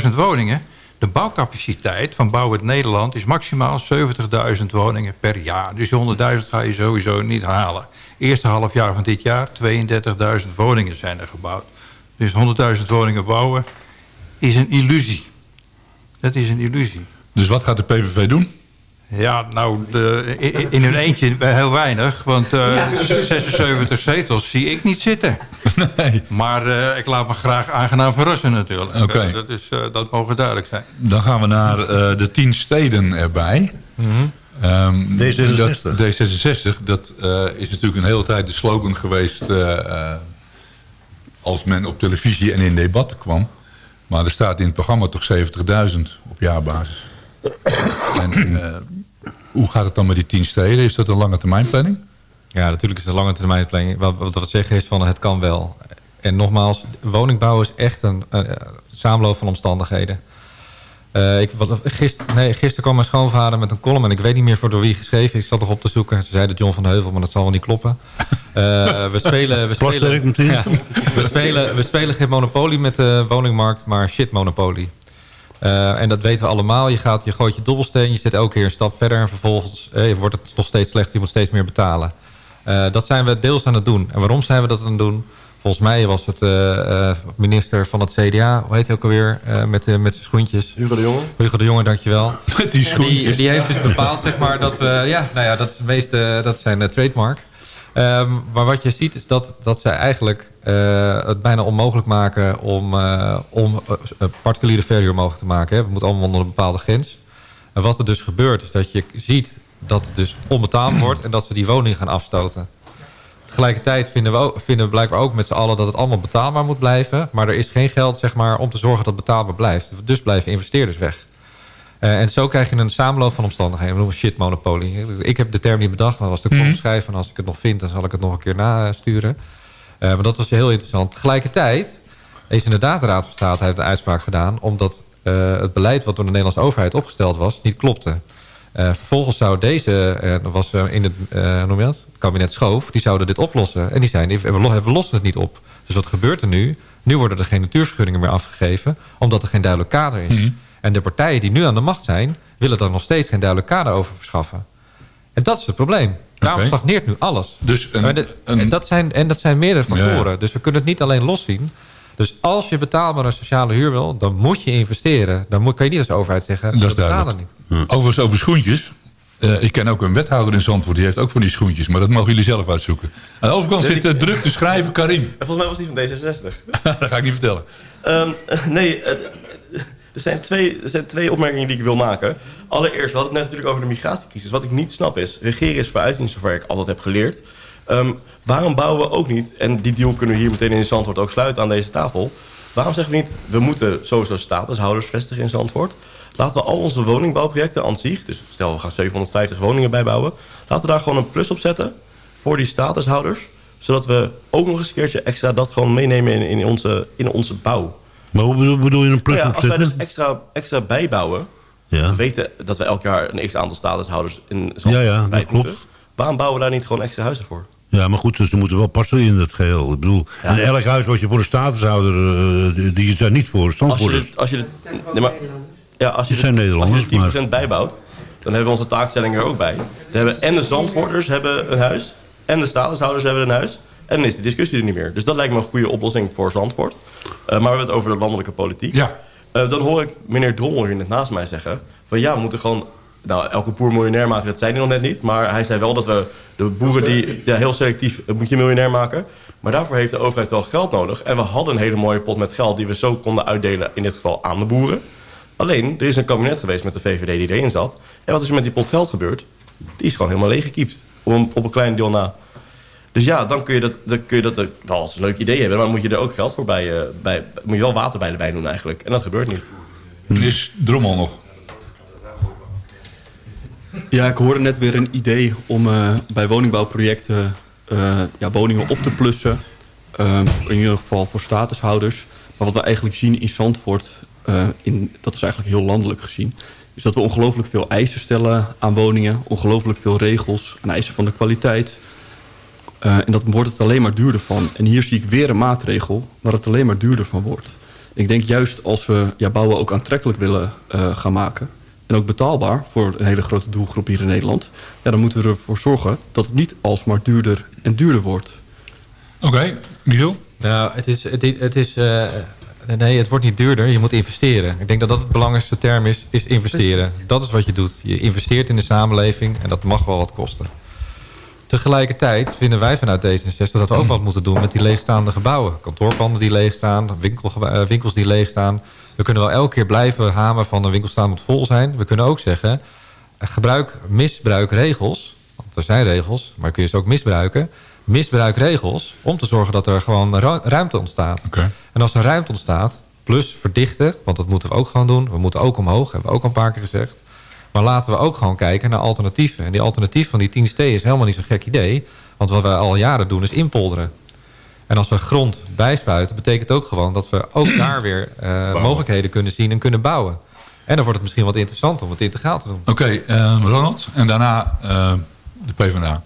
I: 100.000 woningen... De bouwcapaciteit van Bouw het Nederland is maximaal 70.000 woningen per jaar. Dus die 100.000 ga je sowieso niet halen. Eerste half jaar van dit jaar, 32.000 woningen zijn er gebouwd. Dus 100.000 woningen bouwen is een illusie. Dat is een illusie.
H: Dus wat gaat de PVV doen?
I: Ja, nou, de, in, hun eentje heel weinig. Want uh, ja. 76 zetels zie ik niet zitten.
H: Nee.
I: Maar uh, ik laat me graag aangenaam verrassen natuurlijk.
H: Oké. Okay.
I: Uh, dat, is, dat mogen duidelijk zijn.
H: Dan gaan we naar de tien steden erbij.
I: Mm -hmm.
H: um,
G: D66.
H: Dat, D66, dat is natuurlijk een hele tijd de slogan geweest... als men op televisie en in debatten kwam. Maar er staat in het programma toch 70.000 op jaarbasis. En uh, hoe gaat het dan met die tien steden? Is dat een lange termijn planning?
J: Ja, natuurlijk is het een lange termijn planning. Wat, wat we zeggen is van het kan wel. En nogmaals, woningbouw is echt een, een, een samenloop van omstandigheden. Uh, ik, wat, gister, nee, gisteren kwam mijn schoonvader met een column... en ik weet niet meer voor door wie geschreven. Ik zat nog op te zoeken. Ze zeiden John van de Heuvel, maar dat zal wel niet kloppen. Uh, we, spelen, we, spelen, ja, we, spelen, we spelen geen monopolie met de woningmarkt... maar shit monopolie. Uh, en dat weten we allemaal. Je, gaat, je gooit je dobbelsteen, je zet elke keer een stap verder... en vervolgens wordt het nog steeds slechter, je moet steeds meer betalen. Dat zijn we deels aan het doen. En waarom zijn we dat aan het doen? Volgens mij was het minister van het CDA, hoe heet hij ook alweer... met, met zijn schoentjes.
M: Hugo de Jonge.
J: Hugo de Jonge, dankjewel.
H: Met die schoentjes.
J: Die, die heeft dus bepaald zeg maar, dat we... Ja, nou ja, dat is, het meeste, dat zijn trademark. Um, maar wat je ziet is dat, dat zij eigenlijk uh, het bijna onmogelijk maken om, uh, om uh, particuliere verhuur mogelijk te maken. Hè. We moeten allemaal onder een bepaalde grens. En wat er dus gebeurt is dat je ziet dat het dus onbetaalbaar wordt... en dat ze die woning gaan afstoten. Tegelijkertijd vinden we, ook, vinden we blijkbaar ook met z'n allen dat het allemaal betaalbaar moet blijven. Maar er is geen geld zeg maar, om te zorgen dat het betaalbaar blijft. Dus blijven investeerders weg. Uh, en zo krijg je een samenloop van omstandigheden. We noemen shit monopolie. Ik heb de term niet bedacht, maar was de mm. schrijven. En als ik het nog vind, dan zal ik het nog een keer nasturen. Uh, maar dat was heel interessant. Tegelijkertijd is inderdaad de Raad van State heeft een uitspraak gedaan... omdat uh, het beleid wat door de Nederlandse overheid opgesteld was... niet klopte. Vervolgens zou deze, dat was in het, noem je dat? het kabinet Schoof... die zouden dit oplossen. En die zeiden, we, lossen het niet op. Dus wat gebeurt er nu? Nu worden er geen natuurvergunningen meer afgegeven... omdat er geen duidelijk kader is. Mm. En de partijen die nu aan de macht zijn... willen daar nog steeds geen duidelijk kader over verschaffen. En dat is het probleem. Daarom okay. stagneert nu alles.
H: Dus
J: een. En, dat zijn, en dat zijn meerdere factoren. Ja. Dus we kunnen het niet alleen loszien. Dus als je betaalbare sociale huur wil, dan moet je investeren. Dan moet, kan je niet als overheid zeggen, dat we betalen niet.
H: Hm. Overigens over schoentjes. Uh, ik ken ook een wethouder in Zandvoort, die heeft ook van die schoentjes. Maar dat mogen jullie zelf uitzoeken. Aan de overkant zit uh, druk te schrijven, Karim.
M: Volgens mij was die van D66.
H: dat ga ik niet vertellen.
M: Um, nee, uh, er zijn, twee, er zijn twee opmerkingen die ik wil maken. Allereerst, we hadden het net natuurlijk over de migratiecrisis. Wat ik niet snap is, regeren is vooruitziend zover ik altijd heb geleerd. Um, waarom bouwen we ook niet, en die deal kunnen we hier meteen in Zandvoort ook sluiten aan deze tafel. Waarom zeggen we niet, we moeten sowieso statushouders vestigen in Zandvoort. Laten we al onze woningbouwprojecten aan zich, dus stel we gaan 750 woningen bijbouwen. Laten we daar gewoon een plus op zetten voor die statushouders. Zodat we ook nog eens een keertje extra dat gewoon meenemen in, in, onze, in onze bouw.
G: Maar hoe bedoel je een plus
M: ja,
G: opzetten?
M: Als wij dus extra, extra bijbouwen... Ja. We weten dat we elk jaar een x-aantal statushouders in zo'n
G: ja, ja, dat klopt.
M: Waarom bouwen we daar niet gewoon extra huizen voor?
G: Ja, maar goed, dus ze moeten wel passen in het geheel. Ik bedoel, ja, en elk huis wat je voor een statushouder... Uh, die, is daar niet voor.
M: Als je, als je nee, maar, ja, als je
G: zijn Nederlanders,
M: als je 10% bijbouwt... dan hebben we onze taakstelling er ook bij. Dan hebben en de zandvoorters hebben een huis... en de statushouders hebben een huis... En dan is die discussie er niet meer. Dus dat lijkt me een goede oplossing voor Zandvoort. Uh, maar we hebben het over de landelijke politiek.
H: Ja.
M: Uh, dan hoor ik meneer Drommel hier net naast mij zeggen... van ja, we moeten gewoon nou, elke boer miljonair maken. Dat zei hij nog net niet. Maar hij zei wel dat we de boeren die... Ja, heel selectief eh, moet je miljonair maken. Maar daarvoor heeft de overheid wel geld nodig. En we hadden een hele mooie pot met geld... die we zo konden uitdelen, in dit geval aan de boeren. Alleen, er is een kabinet geweest met de VVD die erin zat. En wat is er met die pot geld gebeurd? Die is gewoon helemaal leeggekiept. Op, op een klein deel na. Dus ja, dan kun je dat, dan kun je dat wel als een leuk idee hebben. Maar moet je er ook geld voor bij, uh, bij moet je wel water bij de wijn doen eigenlijk. En dat gebeurt niet.
H: Is Drommel nog?
K: Ja, ik hoorde net weer een idee om uh, bij woningbouwprojecten uh, ja, woningen op te plussen. in ieder geval voor statushouders. Maar wat we eigenlijk zien in Zandvoort, in, dat is eigenlijk heel landelijk gezien... is dat we ongelooflijk veel eisen stellen aan woningen. Ongelooflijk veel regels en eisen van de kwaliteit en dat wordt het alleen maar duurder van. En hier zie ik weer een maatregel waar het alleen maar duurder van wordt. Ik denk juist als we ja, bouwen ook aantrekkelijk willen gaan maken... en ook betaalbaar voor een hele grote doelgroep hier in Nederland... Ja, dan moeten we ervoor zorgen dat het niet alsmaar duurder en duurder wordt.
H: Oké, okay. Michiel?
J: Nou, het is... Het, het is uh, nee, het wordt niet duurder. Je moet investeren. Ik denk dat dat het belangrijkste term is, is investeren. Dat is wat je doet. Je investeert in de samenleving en dat mag wel wat kosten. Tegelijkertijd vinden wij vanuit D66 dat we ook wat moeten doen met die leegstaande gebouwen. Kantoorpanden die leegstaan, winkel, uh, winkels die leegstaan. We kunnen wel elke keer blijven hamen van een winkel moet vol zijn. We kunnen ook zeggen, gebruik misbruikregels. Want er zijn regels, maar kun je ze ook misbruiken. Misbruik regels om te zorgen dat er gewoon ruimte ontstaat.
H: Okay.
J: En als er ruimte ontstaat, plus verdichten, want dat moeten we ook gewoon doen. We moeten ook omhoog, hebben we ook al een paar keer gezegd. Maar laten we ook gewoon kijken naar alternatieven. En die alternatief van die 10 steden is helemaal niet zo'n gek idee. Want wat wij al jaren doen is inpolderen. En als we grond bijspuiten, betekent ook gewoon dat we ook daar weer uh, mogelijkheden kunnen zien en kunnen bouwen. En dan wordt het misschien wat interessant om het integraal te doen.
H: Oké, okay, uh, Ronald. En daarna uh, de PvdA.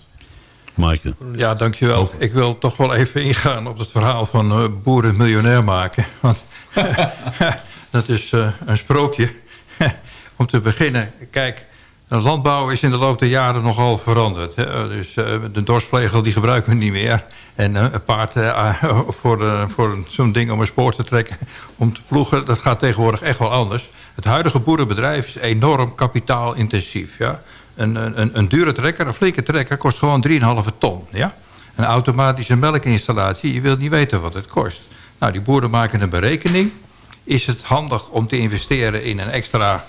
G: Maaike.
I: Ja, dankjewel. Ik wil toch wel even ingaan op het verhaal van boeren miljonair maken. Want dat is een sprookje. Om te beginnen, kijk, de landbouw is in de loop der jaren nogal veranderd. Hè? Dus uh, de dorsvlegel die gebruiken we niet meer. En uh, een paard uh, voor, voor zo'n ding om een spoor te trekken, om te ploegen, dat gaat tegenwoordig echt wel anders. Het huidige boerenbedrijf is enorm kapitaalintensief. Ja? Een, een, een dure trekker, een flinke trekker, kost gewoon 3,5 ton. Ja? Een automatische melkinstallatie, je wilt niet weten wat het kost. Nou, die boeren maken een berekening. Is het handig om te investeren in een extra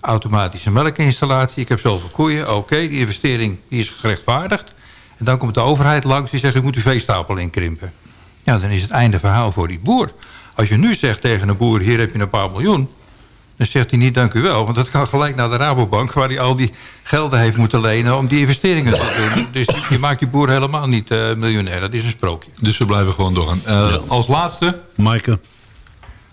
I: automatische melkinstallatie. Ik heb zoveel koeien. Oké, die investering die is gerechtvaardigd. En dan komt de overheid langs die zegt... u moet uw veestapel inkrimpen. Ja, dan is het einde verhaal voor die boer. Als je nu zegt tegen een boer... hier heb je een paar miljoen... dan zegt hij niet dank u wel. Want dat gaat gelijk naar de Rabobank... waar hij al die gelden heeft moeten lenen... om die investeringen te doen. Dus je maakt die boer helemaal niet uh, miljonair. Dat is een sprookje.
H: Dus we blijven gewoon doorgaan. Uh, Als laatste...
G: Maaike.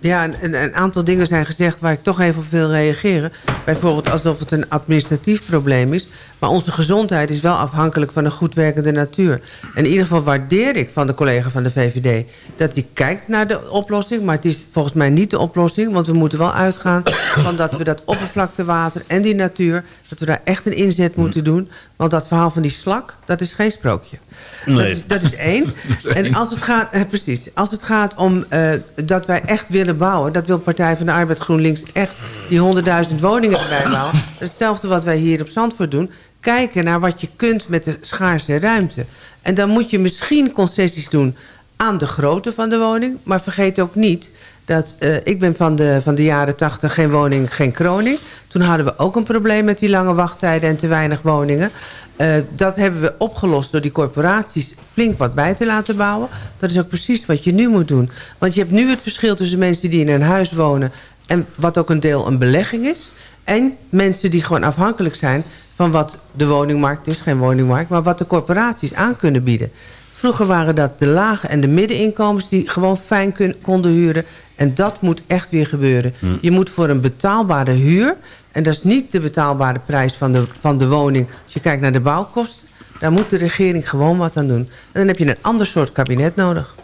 L: Ja, een, een, aantal dingen zijn gezegd waar ik toch even op wil reageren. Bijvoorbeeld alsof het een administratief probleem is. Maar onze gezondheid is wel afhankelijk van een goed werkende natuur. En in ieder geval waardeer ik van de collega van de VVD... dat hij kijkt naar de oplossing. Maar het is volgens mij niet de oplossing. Want we moeten wel uitgaan van dat we dat oppervlaktewater en die natuur... dat we daar echt een inzet moeten doen. Want dat verhaal van die slak, dat is geen sprookje. Nee. Dat, is, dat is één. en als het gaat, eh, precies, als het gaat om uh, dat wij echt willen bouwen... dat wil Partij van de Arbeid GroenLinks echt die 100.000 woningen erbij bouwen. Hetzelfde wat wij hier op Zandvoort doen. Kijken naar wat je kunt met de schaarse ruimte. En dan moet je misschien concessies doen aan de grootte van de woning. Maar vergeet ook niet dat uh, ik ben van de, van de jaren 80 geen woning, geen kroning. Toen hadden we ook een probleem met die lange wachttijden en te weinig woningen. Uh, dat hebben we opgelost door die corporaties flink wat bij te laten bouwen. Dat is ook precies wat je nu moet doen. Want je hebt nu het verschil tussen mensen die in een huis wonen... en wat ook een deel een belegging is... en mensen die gewoon afhankelijk zijn van wat de woningmarkt is. Geen woningmarkt, maar wat de corporaties aan kunnen bieden. Vroeger waren dat de lage en de middeninkomens die gewoon fijn kun, konden huren. En dat moet echt weer gebeuren. Hm. Je moet voor een betaalbare huur... en dat is niet de betaalbare prijs van de, van de woning... als je kijkt naar de bouwkosten... daar moet de regering gewoon wat aan doen. En dan heb je een ander soort kabinet nodig.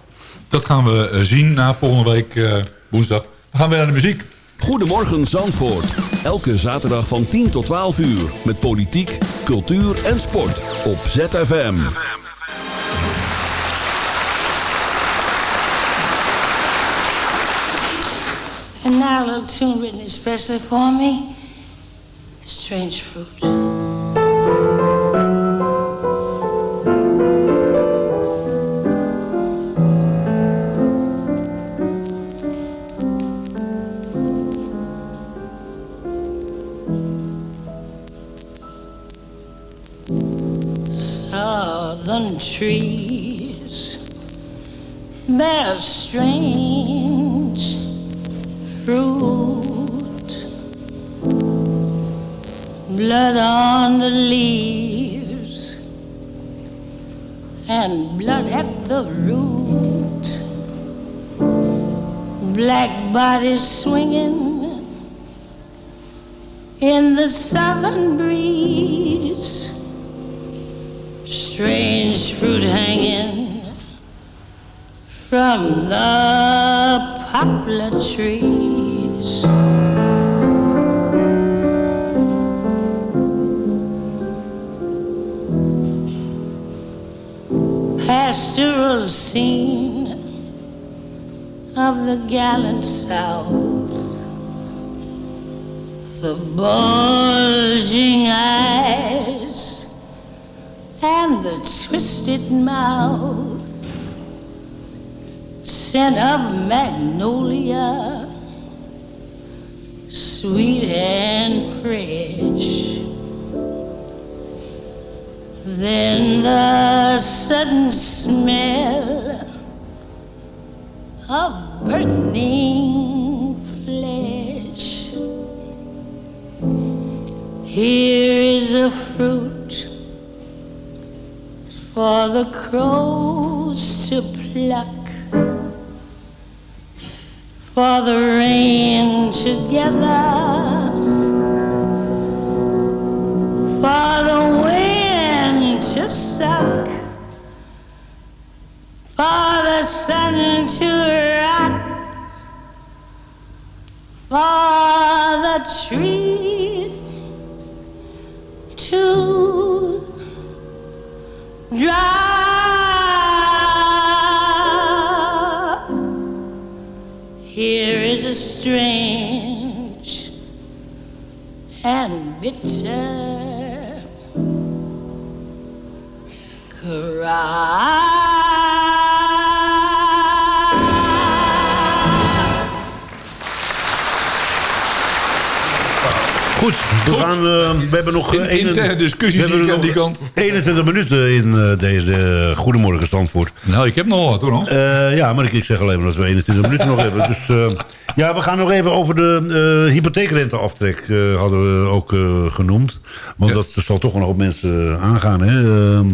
H: Dat gaan we zien na volgende week uh, woensdag. Dan gaan we naar de muziek.
D: Goedemorgen Zandvoort. Elke zaterdag van 10 tot 12 uur. Met politiek, cultuur en sport. Op ZFM.
N: And now a little tune written especially for me Strange Fruit. Bodies swinging in the southern breeze, strange fruit hanging from the poplar trees. Pastoral scene of the gallant South, the bulging eyes and the twisted mouth scent of magnolia, sweet and fresh. Then the sudden smell of burning flesh. Here is a fruit for the crows to pluck for the rain together, for the wind to suck, for the sun to rock, for the tree to dry. Here is a strange and bitter cry.
G: We, gaan, eh, we hebben nog
H: In-
G: eh, een-
H: interne discussie
G: we hebben nog
H: die kant.
G: 21 minuten in eh, deze eh, Goedemorgen Zandvoort.
H: Nou, ik heb nog wat hoor. nog.
G: Eh, ja, maar ik, ik zeg alleen maar dat we 21 minuten nog hebben. Dus eh, ja, we gaan nog even over de eh, hypotheekrenteaftrek eh, hadden we ook eh, genoemd. Want dat zal toch wel nog op mensen eh, aangaan. Hè? Ehm,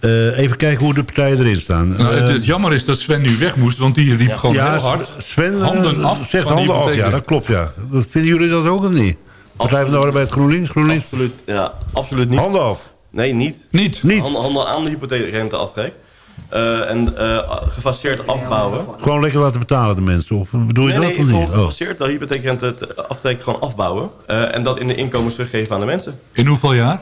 G: eh, even kijken hoe de partijen erin staan.
H: Nou, het,
G: Eh,
H: het jammer is dat Sven nu weg moest, want die riep gewoon
G: ja,
H: heel hard.
G: Sven
H: handen af.
G: zegt handen af, ja, dat klopt, ja. Dat, vinden jullie dat ook of niet? Partij van de Arbeid GroenLinks, GroenLinks?
M: Absoluut, ja, absoluut niet.
G: Handen af.
M: Nee, niet.
H: Niet?
G: Niet.
M: Handen, handen aan de hypotheekrenteaftrek. Eh en eh, gefaseerd afbouwen.
G: Gewoon lekker laten betalen de mensen, of bedoel je
M: nee,
G: dat
M: nee,
G: of niet? Oh.
M: gefaseerd de hypotheekrenteaftrek gewoon afbouwen. eh, en dat in de inkomens teruggeven aan de mensen.
H: In hoeveel jaar?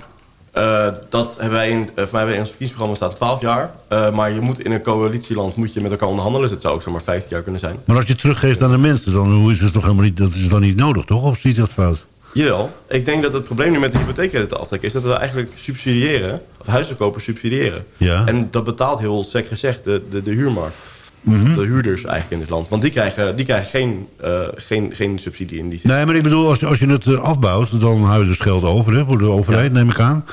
M: Eh, dat hebben wij in, uh, voor mij in ons verkiezingsprogramma staat 12 jaar. Uh, maar je moet in een coalitieland moet je met elkaar onderhandelen. Dus het zou ook zomaar 15 jaar kunnen zijn.
G: Maar als je het teruggeeft aan de mensen, dan hoe is het toch helemaal niet, dat is dan niet nodig, toch? Of zie je dat fout?
M: Jawel. Ik denk dat het probleem nu met de hypotheekrenteaftrek is dat we eigenlijk subsidiëren, of huizenkopers subsidiëren.
G: Ja.
M: En dat betaalt heel sec gezegd de, de, de huurmarkt.
G: Mhm.
M: De huurders eigenlijk in dit land. Want die krijgen, die krijgen geen, uh, geen, geen subsidie in die zin.
G: Nee, maar ik bedoel, als, als je het uh, afbouwt, dan hou je dus geld over hè, voor de overheid, ja. neem ik aan.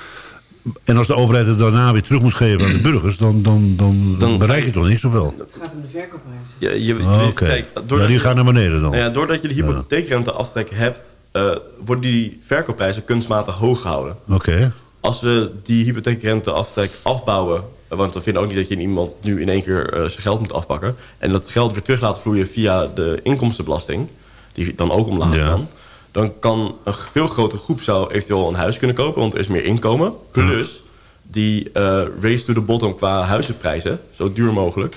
G: En als de overheid het daarna weer terug moet geven aan de burgers, dan, dan, dan, dan bereik je toch niks of wel?
L: Het gaat om de verkoopprijs.
M: Ja, je,
G: oh, Oké, okay. ja, die gaan naar beneden dan.
M: Ja, doordat je de hypotheekrenteaftrek hebt, uh, worden die verkoopprijzen kunstmatig hoog gehouden.
G: Oké. Okay.
M: Als we die hypotheekrenteaftrek afbouwen, want we vinden ook niet dat je iemand nu in één keer uh, zijn geld moet afpakken, en dat geld weer terug laat vloeien via de inkomstenbelasting, die dan ook omlaag ja. kan, dan kan een veel grotere groep zou eventueel een huis kunnen kopen, want er is meer inkomen. Plus die uh, race to the bottom qua huizenprijzen, zo duur mogelijk,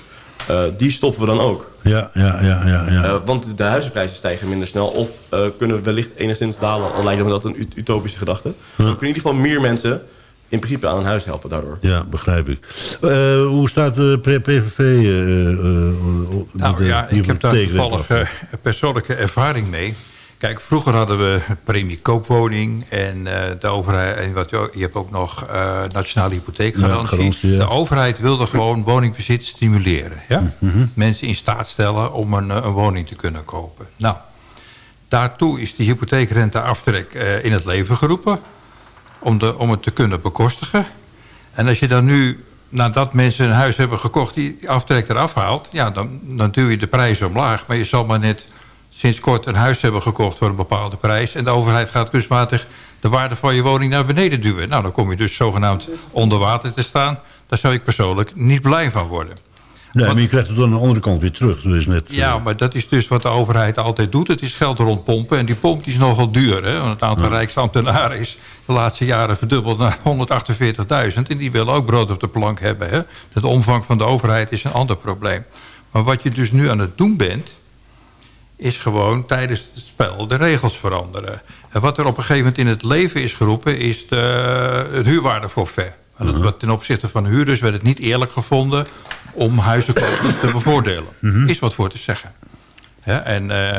M: die stoppen we dan ook.
G: Ja, ja, ja. ja, ja.
M: Uh, want de huizenprijzen stijgen minder snel. Of uh, kunnen wellicht enigszins dalen. Al lijkt me dat een utopische gedachte. Huh. Dan kunnen in ieder geval meer mensen in principe aan een huis helpen daardoor.
G: Ja, begrijp ik. Uh, hoe staat de PVV?
I: nou
G: de,
I: ja, ik heb daar toevallig persoonlijke ervaring mee. Kijk, vroeger hadden we premie koopwoning en uh, de overheid, en wat, je hebt ook nog uh, nationale hypotheekgarantie. Ja, garantie, ja. De overheid wilde gewoon woningbezit stimuleren. Ja? Mm -hmm. Mensen in staat stellen om een, een, woning te kunnen kopen. Nou, daartoe is die hypotheekrenteaftrek uh, in het leven geroepen om, de, om het te kunnen bekostigen. En als je dan nu, nadat mensen een huis hebben gekocht, die aftrek eraf haalt, ja, dan, dan duw je de prijs omlaag. Maar je zal maar net sinds kort een huis hebben gekocht voor een bepaalde prijs... en de overheid gaat kunstmatig de waarde van je woning naar beneden duwen. Nou, dan kom je dus zogenaamd onder water te staan. Daar zou ik persoonlijk niet blij van worden.
G: Nee, Want, maar je krijgt het aan de andere kant weer terug. Dus net,
I: ja, maar dat is dus wat de overheid altijd doet. Het is geld rondpompen en die pomp die is nogal duur. Hè? Want het aantal ja. rijksambtenaren is de laatste jaren verdubbeld naar 148.000. En die willen ook brood op de plank hebben. Hè? De omvang van de overheid is een ander probleem. Maar wat je dus nu aan het doen bent is gewoon tijdens het spel de regels veranderen. En wat er op een gegeven moment in het leven is geroepen... is de, het huurwaardeforfait. En dat, uh -huh. Ten opzichte van huurders werd het niet eerlijk gevonden... om huizenkopers te bevoordelen. -huh. Is wat voor te zeggen. Ja, en, uh,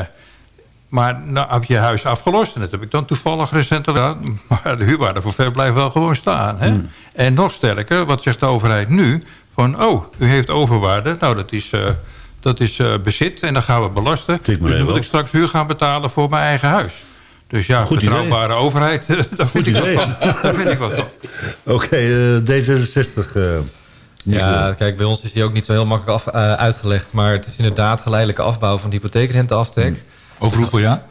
I: maar nou heb je huis afgelost. En dat heb ik dan toevallig recent gedaan. Maar de huurwaardeforfait blijft wel gewoon staan. Hè? -huh. En nog sterker, wat zegt de overheid nu? Van, oh, u heeft overwaarde. Nou, dat is... Dat is uh, bezit en dan gaan we belasten. Dus dan moet ik straks huur gaan betalen voor mijn eigen huis. Dus ja, Goed betrouwbare idee. overheid, daar vind, ik wat van. daar vind ik wat van.
G: Oké, okay, uh, D66. Uh,
J: ja, kijk, bij ons is die ook niet zo heel makkelijk af, uh, uitgelegd. Maar het is inderdaad geleidelijke afbouw van de hypotheekrenteaftrek.
H: Hmm. Over hoeveel jaar?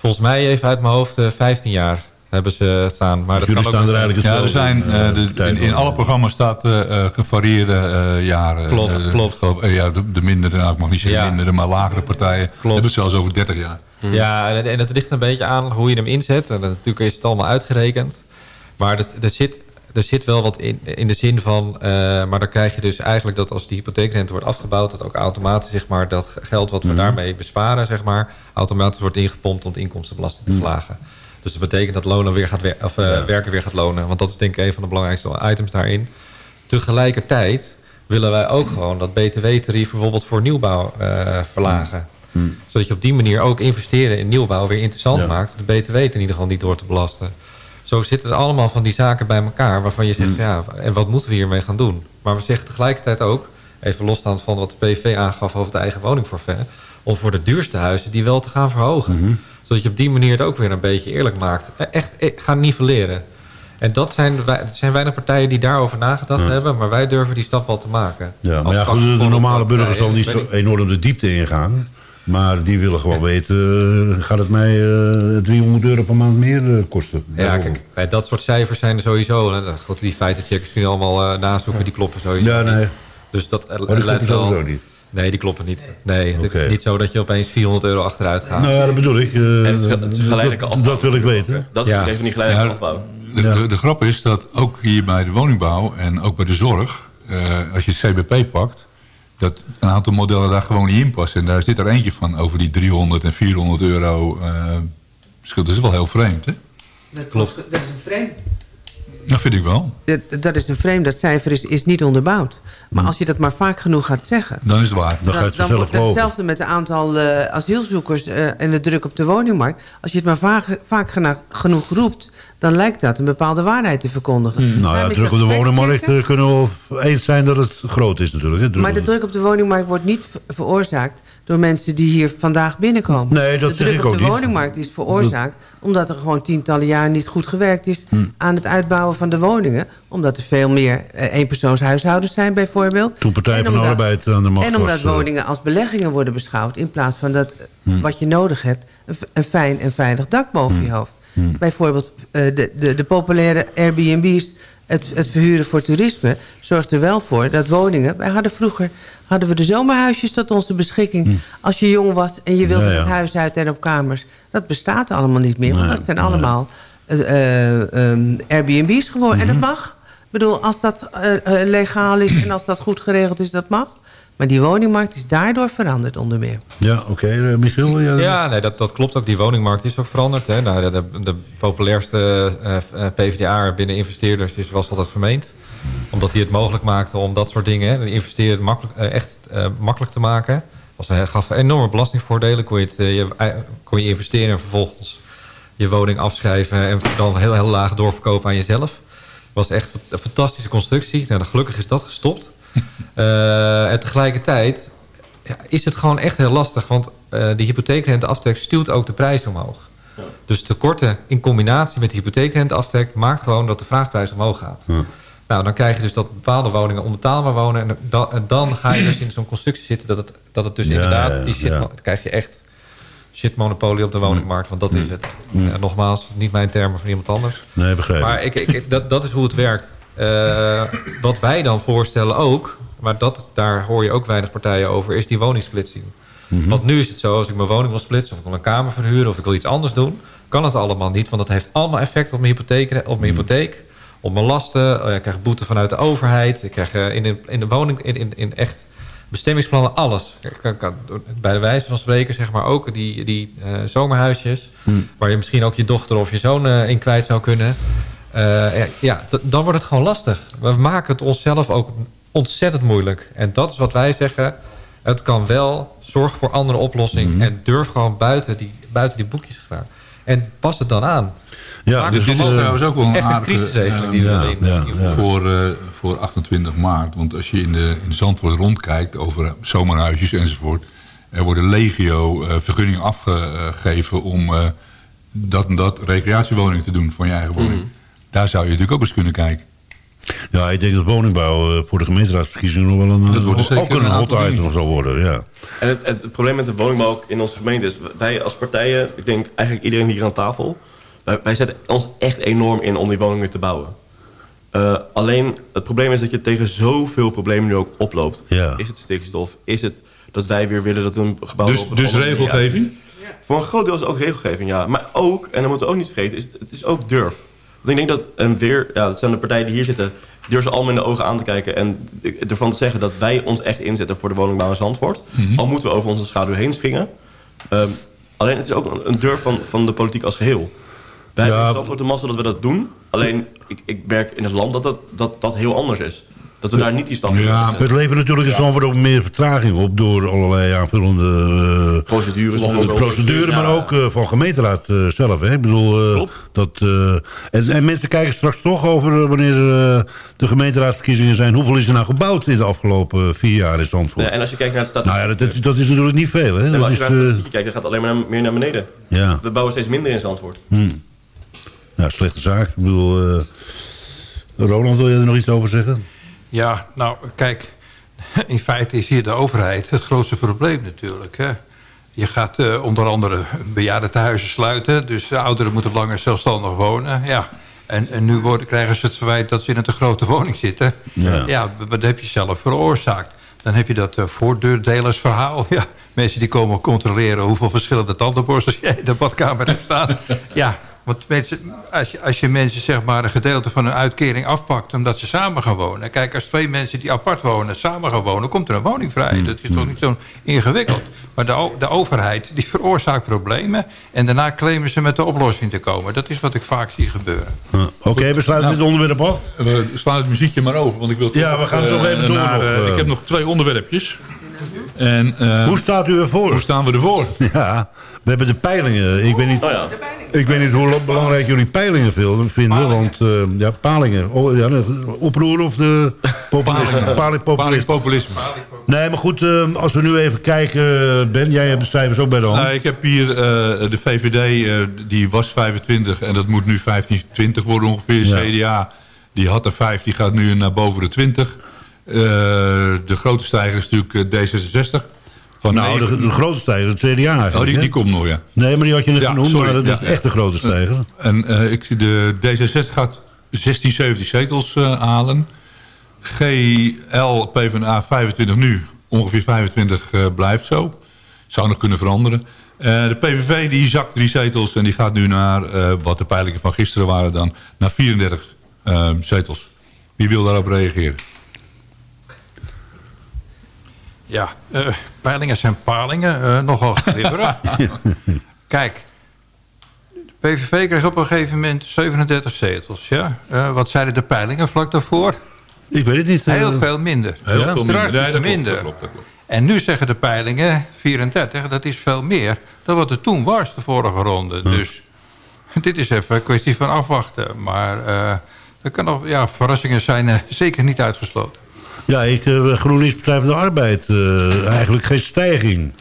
J: Volgens mij even uit mijn hoofd 15 jaar hebben ze staan. Maar
G: dus
J: dat kan
G: staan
J: ook
G: er eigenlijk
H: ja, er zijn, uh, de, in, in, alle programma's staat uh, gevarieerde uh, jaren.
J: Klopt, klopt.
H: ja, de, de mindere, nou, ik mag niet zeggen ja. mindere, maar lagere partijen klopt. hebben het zelfs over 30 jaar.
J: Hmm. Ja, en, en het ligt een beetje aan hoe je hem inzet. En natuurlijk is het allemaal uitgerekend. Maar er, er, zit, er zit wel wat in, in de zin van... maar dan krijg je dus eigenlijk dat als die hypotheekrente wordt afgebouwd... dat ook automatisch zeg maar, dat geld wat we mm. daarmee besparen... Zeg maar, automatisch wordt ingepompt om de inkomstenbelasting te verlagen. Mm. Dus dat betekent dat lonen weer gaat wer of, ja. werken weer gaat lonen. Want dat is denk ik een van de belangrijkste items daarin. Tegelijkertijd willen wij ook gewoon dat btw-tarief bijvoorbeeld voor nieuwbouw uh, verlagen. Hmm. Zodat je op die manier ook investeren in nieuwbouw weer interessant ja. maakt. De btw in ieder geval niet door te belasten. Zo zitten het allemaal van die zaken bij elkaar waarvan je zegt, hmm. ja, en wat moeten we hiermee gaan doen? Maar we zeggen tegelijkertijd ook, even losstaand van wat de PV aangaf over het eigen woningforfait, om voor de duurste huizen die wel te gaan verhogen.
G: Hmm.
J: Zodat je op die manier het ook weer een beetje eerlijk maakt. E- Echt, gaan nivelleren. En dat zijn, wij- zijn weinig partijen die daarover nagedacht
G: Ja.
J: hebben. Maar wij durven die stap wel te maken.
G: Ja, maar ja, goed, de, normale burger zal niet zo enorm de diepte ingaan. Maar die willen gewoon weten, eh, gaat het mij eh 300 euro per maand meer eh, kosten?
J: Ja, kijk, bij dat soort cijfers zijn er sowieso... Hè, goed, die feitencheckers je allemaal eh, nazoeken, die kloppen sowieso
G: Ja, nee.
J: niet. Dus dat
G: die kloppen
J: leidt wel...
G: sowieso niet?
J: Nee, die kloppen niet. Nee, het is niet zo dat je opeens 400 euro achteruit gaat.
G: Nou ja, dat bedoel ik. eh,
M: het is, het is geleidelijke
G: dat,
M: afbouw.
G: dat wil ik weten.
M: Dat is
J: Ja.
M: even niet geleidelijke afbouw.
H: De, de, de grap is dat ook hier bij de woningbouw en ook bij de zorg... eh, als je het CBP pakt, dat een aantal modellen daar gewoon niet in passen. En daar zit er eentje van over die 300 en 400 euro verschil. Dat is wel heel vreemd, hè?
L: Dat klopt. Dat is een frame.
H: Dat vind ik wel.
L: Dat, dat is een frame, dat cijfer is, is niet onderbouwd. Maar als je dat maar vaak genoeg gaat zeggen...
H: Dan is het waar.
G: Dan ga je het vanzelf
L: wordt
G: geloven.
L: hetzelfde met het aantal eh, asielzoekers eh, en de druk op de woningmarkt. Als je het maar vaak, genoeg roept, dan lijkt dat een bepaalde waarheid te verkondigen.
G: Nou ja, druk op de woningmarkt eh, kunnen we wel eens zijn dat het groot is natuurlijk. Hè,
L: Maar de druk op de woningmarkt wordt niet ver- veroorzaakt door mensen die hier vandaag binnenkomen.
G: Nee, dat
L: de druk
G: ik
L: op de woningmarkt is veroorzaakt omdat er gewoon tientallen jaar niet goed gewerkt is
G: Hm.
L: aan het uitbouwen van de woningen. Omdat er veel meer eh, eenpersoonshuishoudens zijn bijvoorbeeld.
G: Toen Partij van de Arbeid aan de macht
L: En omdat
G: was, eh.
L: woningen als beleggingen worden beschouwd... in plaats van dat eh,
G: Hm.
L: wat je nodig hebt, een, fijn en veilig dak boven je hoofd. Bijvoorbeeld eh, de, de, de populaire Airbnb's, het, het verhuren voor toerisme... zorgt er wel voor dat woningen... Wij hadden vroeger hadden we de zomerhuisjes tot onze beschikking. Als je jong was en je wilde.
G: Ja, ja.
L: het huis uit en op kamers. Dat bestaat allemaal niet meer. Want dat zijn allemaal eh, eh, ehm, Airbnb's geworden. En
G: Mhm.
L: dat mag. Ik bedoel, als dat legaal is en als dat goed geregeld is, dat mag. Maar die woningmarkt is daardoor veranderd onder meer.
G: Ja, oké. eh, Michiel? Ja,
J: Ja, nee, dat, dat klopt ook. Die woningmarkt is ook veranderd. Hè. Nou, de, de, de populairste eh, eh, PvdA binnen investeerders is, was altijd vermeend. Omdat hij het mogelijk maakte om dat soort dingen, hè, investeren makkelijk, echt eh, makkelijk te maken. Was, hij gaf enorme belastingvoordelen. Kon je, het, je, kon je investeren en vervolgens je woning afschrijven... en dan heel, heel laag doorverkopen aan jezelf. was echt een fantastische constructie. Nou, gelukkig is dat gestopt. Eh, en tegelijkertijd ja, is het gewoon echt heel lastig. Want eh de hypotheekrenteaftrek stuwt ook de prijs omhoog. Dus tekorten in combinatie met de hypotheekrenteaftrek... maakt gewoon dat de vraagprijs omhoog gaat. Nou, dan krijg je dus dat bepaalde woningen onbetaalbaar wonen. En dan, en dan ga je dus in zo'n constructie zitten... dat het, dat het dus
G: Ja,
J: inderdaad...
G: ja,
J: die shit,
G: ja.
J: dan krijg je echt shitmonopolie op de woningmarkt. Want dat is het. Ja, nogmaals, niet mijn termen van iemand anders.
G: Nee, begrijp
J: Maar ik, ik- dat, dat is hoe het werkt. Eh, wat wij dan voorstellen ook... maar dat, daar hoor je ook weinig partijen over... is die woningsplitsing.
G: Mhm.
J: Want nu is het zo, als ik mijn woning wil splitsen... of ik wil een kamer verhuren of ik wil iets anders doen... kan het allemaal niet, want dat heeft allemaal effect op mijn hypotheek... op
G: Mhm.
J: mijn, hypotheek, op mijn lasten. Oh, ik krijg boete vanuit de overheid. Ik krijg eh, in, de, in de woning, in, in, in echt bestemmingsplannen alles. Ik kan- kan- bij de wijze van spreken, zeg maar ook die, die eh, zomerhuisjes... waar je misschien ook je dochter of je zoon in kwijt zou kunnen... Eh, ja, dan wordt het gewoon lastig. We maken het onszelf ook ontzettend moeilijk. En dat is wat wij zeggen. Het kan wel. Zorg voor andere oplossing. En durf gewoon buiten die, buiten die boekjes te gaan. En pas het dan aan.
G: Ja,
J: Maak
H: Dus dit is trouwens ook wel
J: Het
H: een
J: echt een
H: aardige,
J: crisisregeling die
H: eh,
J: we
H: ja. Voor, eh, voor 28 maart. Want als je in, de, in Zandvoort rondkijkt over zomerhuisjes enzovoort... er worden legio eh, vergunningen afgegeven om eh, dat en dat recreatiewoning te doen van je eigen woning. Daar zou je natuurlijk ook eens kunnen kijken.
G: Ja, ik denk dat woningbouw eh, voor de gemeenteraadsverkiezingen nog wel een,
H: Dat wordt
G: ook een
H: een
G: hot item zal worden. Ja.
M: En het, het, het probleem met de woningbouw ook in onze gemeente is... wij als partijen, ik denk eigenlijk iedereen hier aan tafel... wij, wij zetten ons echt enorm in om die woningen te bouwen. Eh, alleen het probleem is dat je tegen zoveel problemen nu ook oploopt.
G: Ja.
M: Is het stikstof? Is het dat wij weer willen dat een gebouw...
H: Dus-
M: op
H: dus regelgeving?
M: Voor een groot deel is het ook regelgeving, ja. Maar ook, en dat moeten we ook niet vergeten, is, het is ook durf. Want ik denk dat en weer, ja, dat zijn de partijen die hier zitten... durven ze allemaal in de ogen aan te kijken... en ervan te zeggen dat wij ons echt inzetten voor de woningbouw in Zandvoort.
H: Mhm.
M: Al moeten we over onze schaduw heen springen. Ehm, alleen het is ook een- durf van, van de politiek als geheel. Wij hebben in Zandvoort de massa dat we dat doen. Alleen, ik, ik merk in het land dat dat, dat, dat heel anders is. Dat we daar niet die stap in
G: Ja, het levert natuurlijk in Zandvoort ook meer vertraging op... door allerlei aanvullende uh,
M: procedures,
G: procedures maar ook uh, van gemeenteraad uh, zelf. Hè? Ik bedoel, dat, en, en, mensen kijken straks toch over wanneer de gemeenteraadsverkiezingen zijn... hoeveel is er nou gebouwd in de afgelopen vier jaar in Zandvoort?
M: Ja, en als je kijkt naar het statistiek...
G: Nou ja, dat, dat is natuurlijk niet veel. Hè?
M: Ja,
G: dat
M: als je
G: is,
M: naar de kijkt, dan gaat het alleen maar naar, meer naar beneden.
G: Ja.
M: We bouwen steeds minder in Zandvoort.
G: Hmm. Ja, slechte zaak. Ik bedoel, Roland, wil je er nog iets over zeggen?
I: Ja, nou, kijk, in feite is hier de overheid het grootste probleem natuurlijk. Hè. Je gaat uh, onder andere bejaardentehuizen sluiten. Dus de ouderen moeten langer zelfstandig wonen. Ja. En, en nu worden, krijgen ze het verwijt dat ze in een te grote woning zitten. Ja, ja dat heb je zelf veroorzaakt. Dan heb je dat uh, voordeurdelersverhaal. Ja, mensen die komen controleren hoeveel verschillende tandenborstels jij in de badkamer hebt staan. Ja, want mensen, als, je, als je mensen zeg maar een gedeelte van hun uitkering afpakt... omdat ze samen gaan wonen. Kijk, als twee mensen die apart wonen samen gaan wonen... komt er een woning vrij. Dat is toch niet zo ingewikkeld. Maar de, de overheid die veroorzaakt problemen... en daarna claimen ze met de oplossing te komen. Dat is wat ik vaak zie gebeuren.
G: Uh, Oké, okay, we sluiten dit onderwerp af.
H: We slaan het muziekje maar over. Want ik wil
G: ja, we gaan het nog even door.
H: Naar, ik heb nog twee onderwerpjes. En, uh,
G: hoe staat u ervoor?
H: Hoe staan we ervoor?
G: Ja, we hebben de peilingen. Ik weet niet,
M: oh ja.
G: ik weet niet hoe belangrijk jullie peilingen vinden. Palingen. Want uh, ja, palingen. Oh, ja, oproer of de populisme.
H: Paling, populisme. populisme.
G: Nee, maar goed, uh, als we nu even kijken. Ben, jij hebt de cijfers ook bij de hand.
H: Nou, ik heb hier de VVD, die was 25 en dat moet nu 15, 20 worden ongeveer. Ja. CDA, die had er 5, die gaat nu naar boven de 20. de grote stijger is natuurlijk D66.
G: Van nou, de, de, grote stijger, de CDA eigenlijk.
H: Oh, die, die komt nog, ja.
G: Nee, maar die had je net ja, genoemd, sorry, maar dat is echt de grote stijger.
H: En uh, ik zie de D66 gaat 16, 17 zetels uh, halen. GL, PvdA 25 nu, ongeveer 25 uh, blijft zo. Zou nog kunnen veranderen. de PVV die zakt drie zetels en die gaat nu naar, wat de peilingen van gisteren waren dan, naar 34 zetels. Wie wil daarop reageren?
I: Ja, uh, peilingen zijn palingen. Uh, nogal glibberig. Kijk, de PVV kreeg op een gegeven moment 37 zetels. Ja? Uh, wat zeiden de peilingen vlak daarvoor?
G: Ik weet het niet.
I: Heel veel minder.
H: Heel ja? veel minder.
I: Nee, dat minder. Klopt, dat klopt, dat klopt. En nu zeggen de peilingen 34. Dat is veel meer dan wat er toen was, de vorige ronde. Ja. Dus dit is even een kwestie van afwachten. Maar er kan nog, ja, verrassingen zijn zeker niet uitgesloten.
G: Ja, ik, uh, GroenLinks Partij van de Arbeid, uh, eigenlijk geen stijging.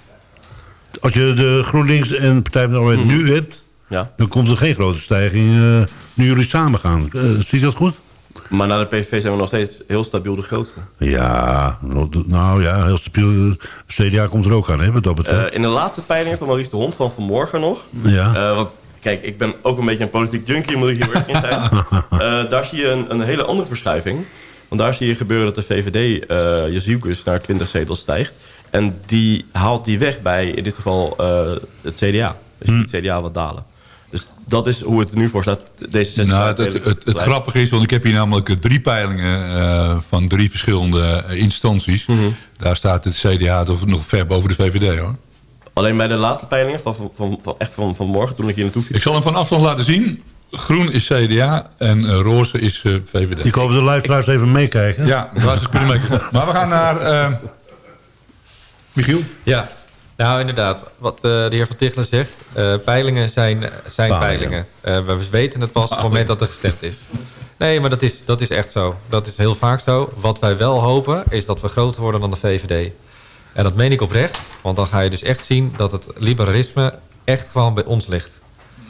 G: Als je de GroenLinks en Partij van de Arbeid mm -hmm. nu hebt... Ja. dan komt er geen grote stijging uh, nu jullie samen gaan. zie je dat goed?
M: Maar na de PVV zijn we nog steeds heel stabiel de grootste.
G: Ja, nou ja, heel stabiel. CDA komt er ook aan, hè, wat dat betreft.
M: in de laatste peiling van Maurice de Hond van vanmorgen nog...
G: Ja.
M: want kijk, ik ben ook een beetje een politiek junkie, moet ik hier weer in zijn. daar zie je een, een hele andere verschuiving... Want daar zie je gebeuren dat de VVD uh, Jezielkus naar 20 zetels stijgt. En die haalt die weg bij, in dit geval, uh, het CDA. Dus hm. het CDA wat dalen. Dus dat is hoe het er nu voor staat. Deze
H: nou, het, het, het, het grappige is, want ik heb hier namelijk drie peilingen uh, van drie verschillende instanties. Mm -hmm. Daar staat het CDA nog ver boven de VVD hoor.
M: Alleen bij de laatste peilingen van, van, echt van, van morgen toen ik hier naartoe fiets.
H: Ik zal hem van afstand laten zien. Groen is CDA en uh, roze is uh, VVD.
G: Ik hoop de luisteraars even meekijken.
H: Ja, de luisteraars kunnen meekijken. Maar we gaan naar uh, Michiel.
J: Ja, nou inderdaad. Wat de heer Van Tichelen zegt. peilingen zijn, zijn peilingen. we weten het pas op het moment dat er gestemd is. Nee, maar dat is, dat is echt zo. Dat is heel vaak zo. Wat wij wel hopen is dat we groter worden dan de VVD. En dat meen ik oprecht. Want dan ga je dus echt zien dat het liberalisme echt gewoon bij ons ligt.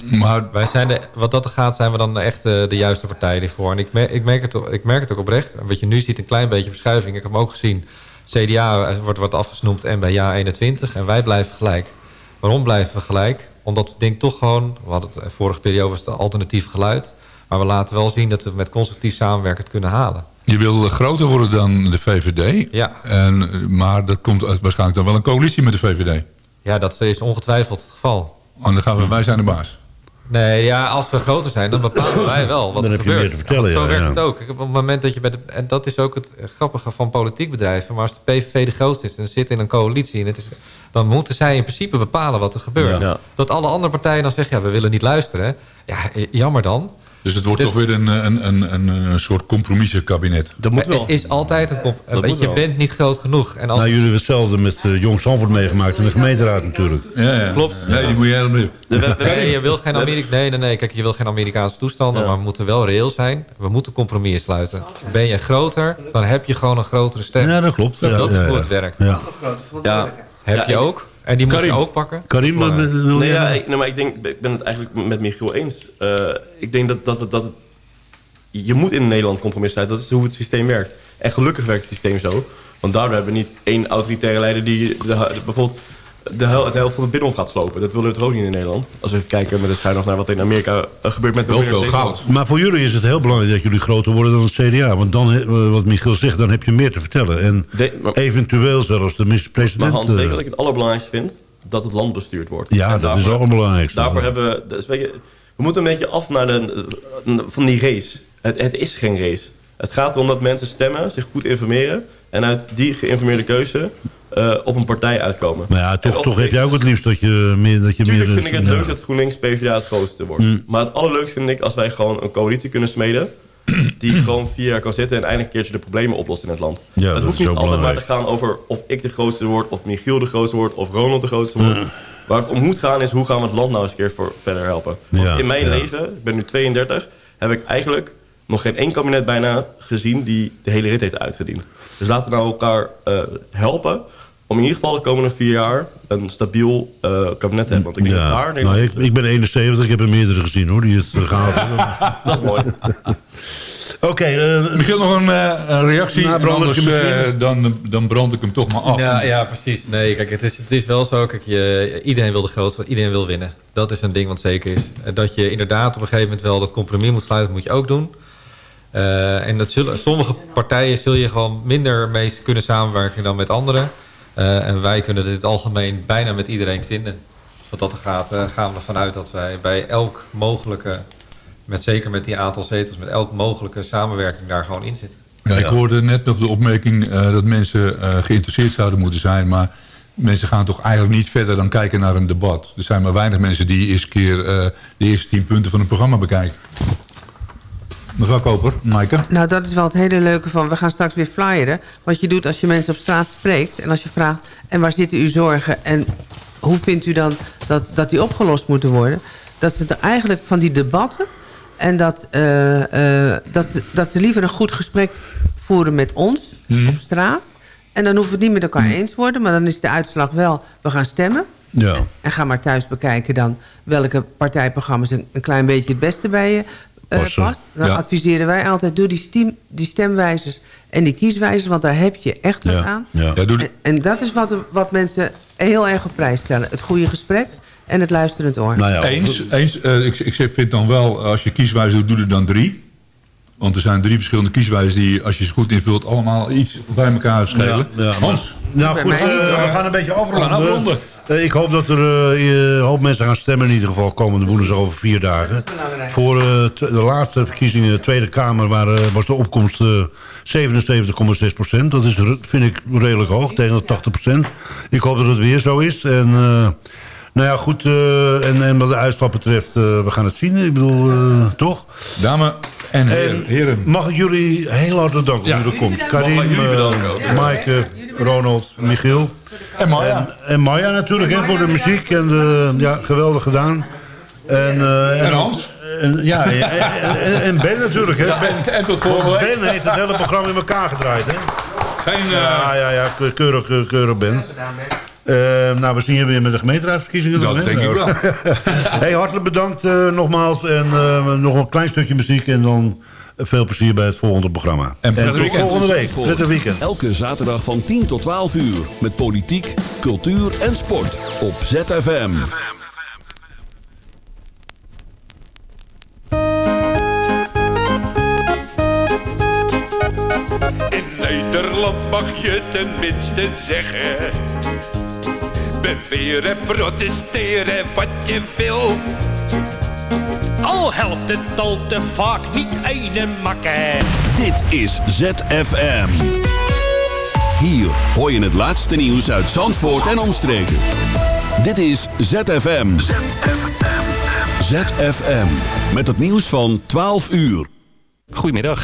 J: Maar... Wij zijn de, wat dat gaat, zijn we dan echt de, juiste partij ervoor. En ik merk, ik, merk het, ik merk het ook oprecht. Wat je nu ziet, een klein beetje verschuiving. Ik heb hem ook gezien. CDA wordt wat afgesnoemd en bij ja 21. En wij blijven gelijk. Waarom blijven we gelijk? Omdat we denk toch gewoon... We hadden het vorige periode was het alternatief geluid. Maar we laten wel zien dat we met constructief samenwerken het kunnen halen.
H: Je wil groter worden dan de VVD.
J: Ja.
H: En, maar dat komt waarschijnlijk dan wel een coalitie met de VVD.
J: Ja, dat is ongetwijfeld het geval.
H: En oh, dan gaan we, wij zijn de baas.
J: Nee, ja, als we groter zijn, dan bepalen wij wel wat
G: dan
J: er
G: heb
J: gebeurt.
G: Je meer te vertellen,
J: zo werkt
G: ja.
J: het ook. Op het moment dat je bij de, en dat is ook het grappige van politiek bedrijven. Maar als de PVV de grootste is en zit in een coalitie... En het is, dan moeten zij in principe bepalen wat er gebeurt.
M: Ja.
J: Dat alle andere partijen dan zeggen, ja, we willen niet luisteren. Ja, jammer dan.
H: Dus het wordt toch weer een, een, een, een, een soort compromissenkabinet.
M: Dat moet
J: Het is altijd een kop.
M: Dat
J: Weet,
M: moet
J: je
M: wel.
J: bent niet groot genoeg. En als
G: Nou, jullie hebben hetzelfde met uh, Jong Zandvoort meegemaakt in de gemeenteraad natuurlijk.
H: Ja, ja.
J: Klopt.
H: Nee, die moet je helemaal
J: Nee, je wil geen Amerika nee, nee, nee. Kijk, je wil geen Amerikaanse toestanden,
M: Ja.
J: maar we moeten wel reëel zijn. We moeten compromissen sluiten. Ben je groter, dan heb je gewoon een grotere stem.
G: Ja, dat klopt. Ja,
J: dat is
G: ja,
J: hoe
G: ja.
J: het werkt.
G: Ja.
M: Ja.
J: Heb
M: Ja,
J: je
M: ik-
J: ook. En die moet je ook pakken.
G: Karim, wat wil
M: Nee,
G: jij
M: ja,
G: nog?
M: ik, nee, maar ik, denk, ik ben het eigenlijk met Michiel eens. Eh, ik denk dat, dat, dat het, je moet in Nederland compromis sluiten. Dat is hoe het systeem werkt. En gelukkig werkt het systeem zo. Want daardoor hebben we niet één autoritaire leider die de, de- bijvoorbeeld de, hel, het helft van het binnenhof gaat slopen. Dat willen we toch ook niet in Nederland. Als we even kijken met de schuin nog naar wat er in Amerika eh, gebeurt met de
H: Wel veel goud.
G: Maar voor jullie is het heel belangrijk dat jullie groter worden dan het CDA. Want dan, eh, wat Michiel zegt, dan heb je meer te vertellen. En
M: De- maar-
G: eventueel zelfs de
M: Maar
G: minister-president.
M: Hans, weet je
G: eh,
M: wat ik het allerbelangrijkste vind? Dat het land bestuurd wordt.
G: Ja,
M: En
G: dat is ook belangrijk.
M: Daarvoor hebben we... Dus weet je, we moeten een beetje af naar de, van die race. Het, het is geen race. Het gaat erom dat mensen stemmen, zich goed informeren... en uit die geïnformeerde keuze eh, op een partij uitkomen.
G: Maar ja, toch, heb jij ook het liefst dat je meer... Dat je meer
M: vind ik het
G: ja.
M: leuk dat GroenLinks PvdA het grootste wordt.
G: Mm.
M: Maar het allerleukste vind ik als wij gewoon een coalitie kunnen smeden... die gewoon vier jaar kan zitten en eindelijk een keertje de problemen oplost in het land.
G: Ja,
M: het
G: dat
M: hoeft niet altijd maar te gaan over of ik de grootste word... of Michiel de grootste wordt of Ronald de grootste wordt. Waar het om moet gaan is hoe gaan we het land nou eens een keer voor verder helpen. Want
G: Ja,
M: in mijn
G: ja.
M: leven, ik ben nu 32... heb ik eigenlijk nog geen één kabinet bijna gezien... die de hele rit heeft uitgediend. Dus laten we nou elkaar eh, helpen... om in ieder geval de komende vier jaar een stabiel eh, kabinet te hebben. Want ik denk dat
G: Ja,
M: daar...
G: nou, ik, ik ben 71, ik heb er meerdere gezien hoor, die het eh, gehaald hebben.
M: Dat is mooi.
G: Oké, eh,
H: Michiel, nog een, eh, een reactie.
G: Nou,
H: anders
G: misschien.
H: dan, dan brand ik hem toch maar af.
J: Ja, ja, precies. Nee, kijk, het is, het is wel zo. Kijk, je, iedereen wil de grootste, iedereen wil winnen. Dat is een ding wat zeker is. Dat je inderdaad op een gegeven moment wel dat compromis moet sluiten, moet je ook doen. Eh, en dat zullen, sommige partijen zul je gewoon minder mee kunnen samenwerken dan met anderen. Eh, en wij kunnen dit in het algemeen bijna met iedereen vinden. Wat dat er gaat, eh, gaan we ervan uit dat wij bij elk mogelijke, met, zeker met die aantal zetels, met elk mogelijke samenwerking daar gewoon in zitten.
H: Ja, ik hoorde net nog de opmerking eh, dat mensen eh, geïnteresseerd zouden moeten zijn. Maar mensen gaan toch eigenlijk niet verder dan kijken naar een debat. Er zijn maar weinig mensen die eens een keer eh, de eerste tien punten van een programma bekijken. Mevrouw Koper, Maaike.
L: Nou, dat is wel het hele leuke van... we gaan straks weer flyeren. Wat je doet als je mensen op straat spreekt... en als je vraagt... en waar zitten uw zorgen... en hoe vindt u dan dat, dat die opgelost moeten worden... dat ze er eigenlijk van die debatten... en dat, eh, eh, dat, dat ze liever een goed gesprek voeren met ons op straat... en dan hoeven we het niet met elkaar eens worden... maar dan is de uitslag wel, we gaan stemmen...
G: ja.
L: En ga maar thuis bekijken dan welke partijprogramma's een, een klein beetje het beste bij je eh,
G: Passen.
L: past. Dan
H: Ja.
L: adviseren wij altijd, doe die, stem, die stemwijzers en die kieswijzers, want daar heb je echt wat
G: Ja,
L: aan.
G: ja.
L: En, en dat is wat, wat mensen heel erg op prijs stellen. Het goede gesprek en het luisterend oor.
G: Nou ja,
H: Eens, eens eh, ik, ik vind dan wel, als je kieswijze doet, doe er dan drie. Want er zijn drie verschillende kieswijzen die, als je ze goed invult, allemaal iets bij elkaar schelen.
G: Ja, ja, maar-
H: Hans,
G: Nou goed, eh, we gaan een beetje afronden. Eh, ik hoop dat er een hoop mensen gaan stemmen in ieder geval komende woensdag over vier dagen. Voor eh, de laatste verkiezingen in de Tweede Kamer waren, was de opkomst eh 77,6 procent. Dat is, vind ik redelijk hoog, tegen de 80 procent. Ik hoop dat het weer zo is. En nou ja, goed. en, en wat de uitslag betreft, we gaan het zien. Ik bedoel, toch?
H: dame en heren.
G: En
H: heren.
G: mag ik jullie heel hartelijk danken
H: Ja.
G: dat u er komt.
M: Mag
G: Karim,
M: ik
G: Ronald, Michiel.
H: En Maya.
G: En Maya natuurlijk, hè, voor de muziek. En de, ja, geweldig gedaan. En, eh,
H: En Hans.
G: En, ja, en, en- en Ben natuurlijk. Hè.
H: En, en tot volgende week.
G: Ben heeft het hele programma in elkaar gedraaid. Hè.
H: Geen, eh,
G: Ja, ja, ja, ke- keurig, keurig, keurig Ben. Eh, nou, we zien je weer met de gemeenteraadsverkiezingen.
H: Dat
G: dan,
H: denk ik
G: Nou, hey, hartelijk bedankt nogmaals. En nog een klein stukje muziek. En dan veel plezier bij het volgende programma.
H: En prettig
G: tot
H: weekend.
G: volgende week. Prettig weekend.
D: Elke zaterdag van 10 tot 12 uur. Met politiek, cultuur en sport. Op ZFM.
P: In Nederland mag je tenminste zeggen. Beweren, protesteren wat je wil. Al helpt het al te vaak niet ene makken.
D: Dit is ZFM. Hier hoor je het laatste nieuws uit Zandvoort en omstreken. Dit is ZFM. ZFM. Met het nieuws van 12 uur.
Q: Goedemiddag,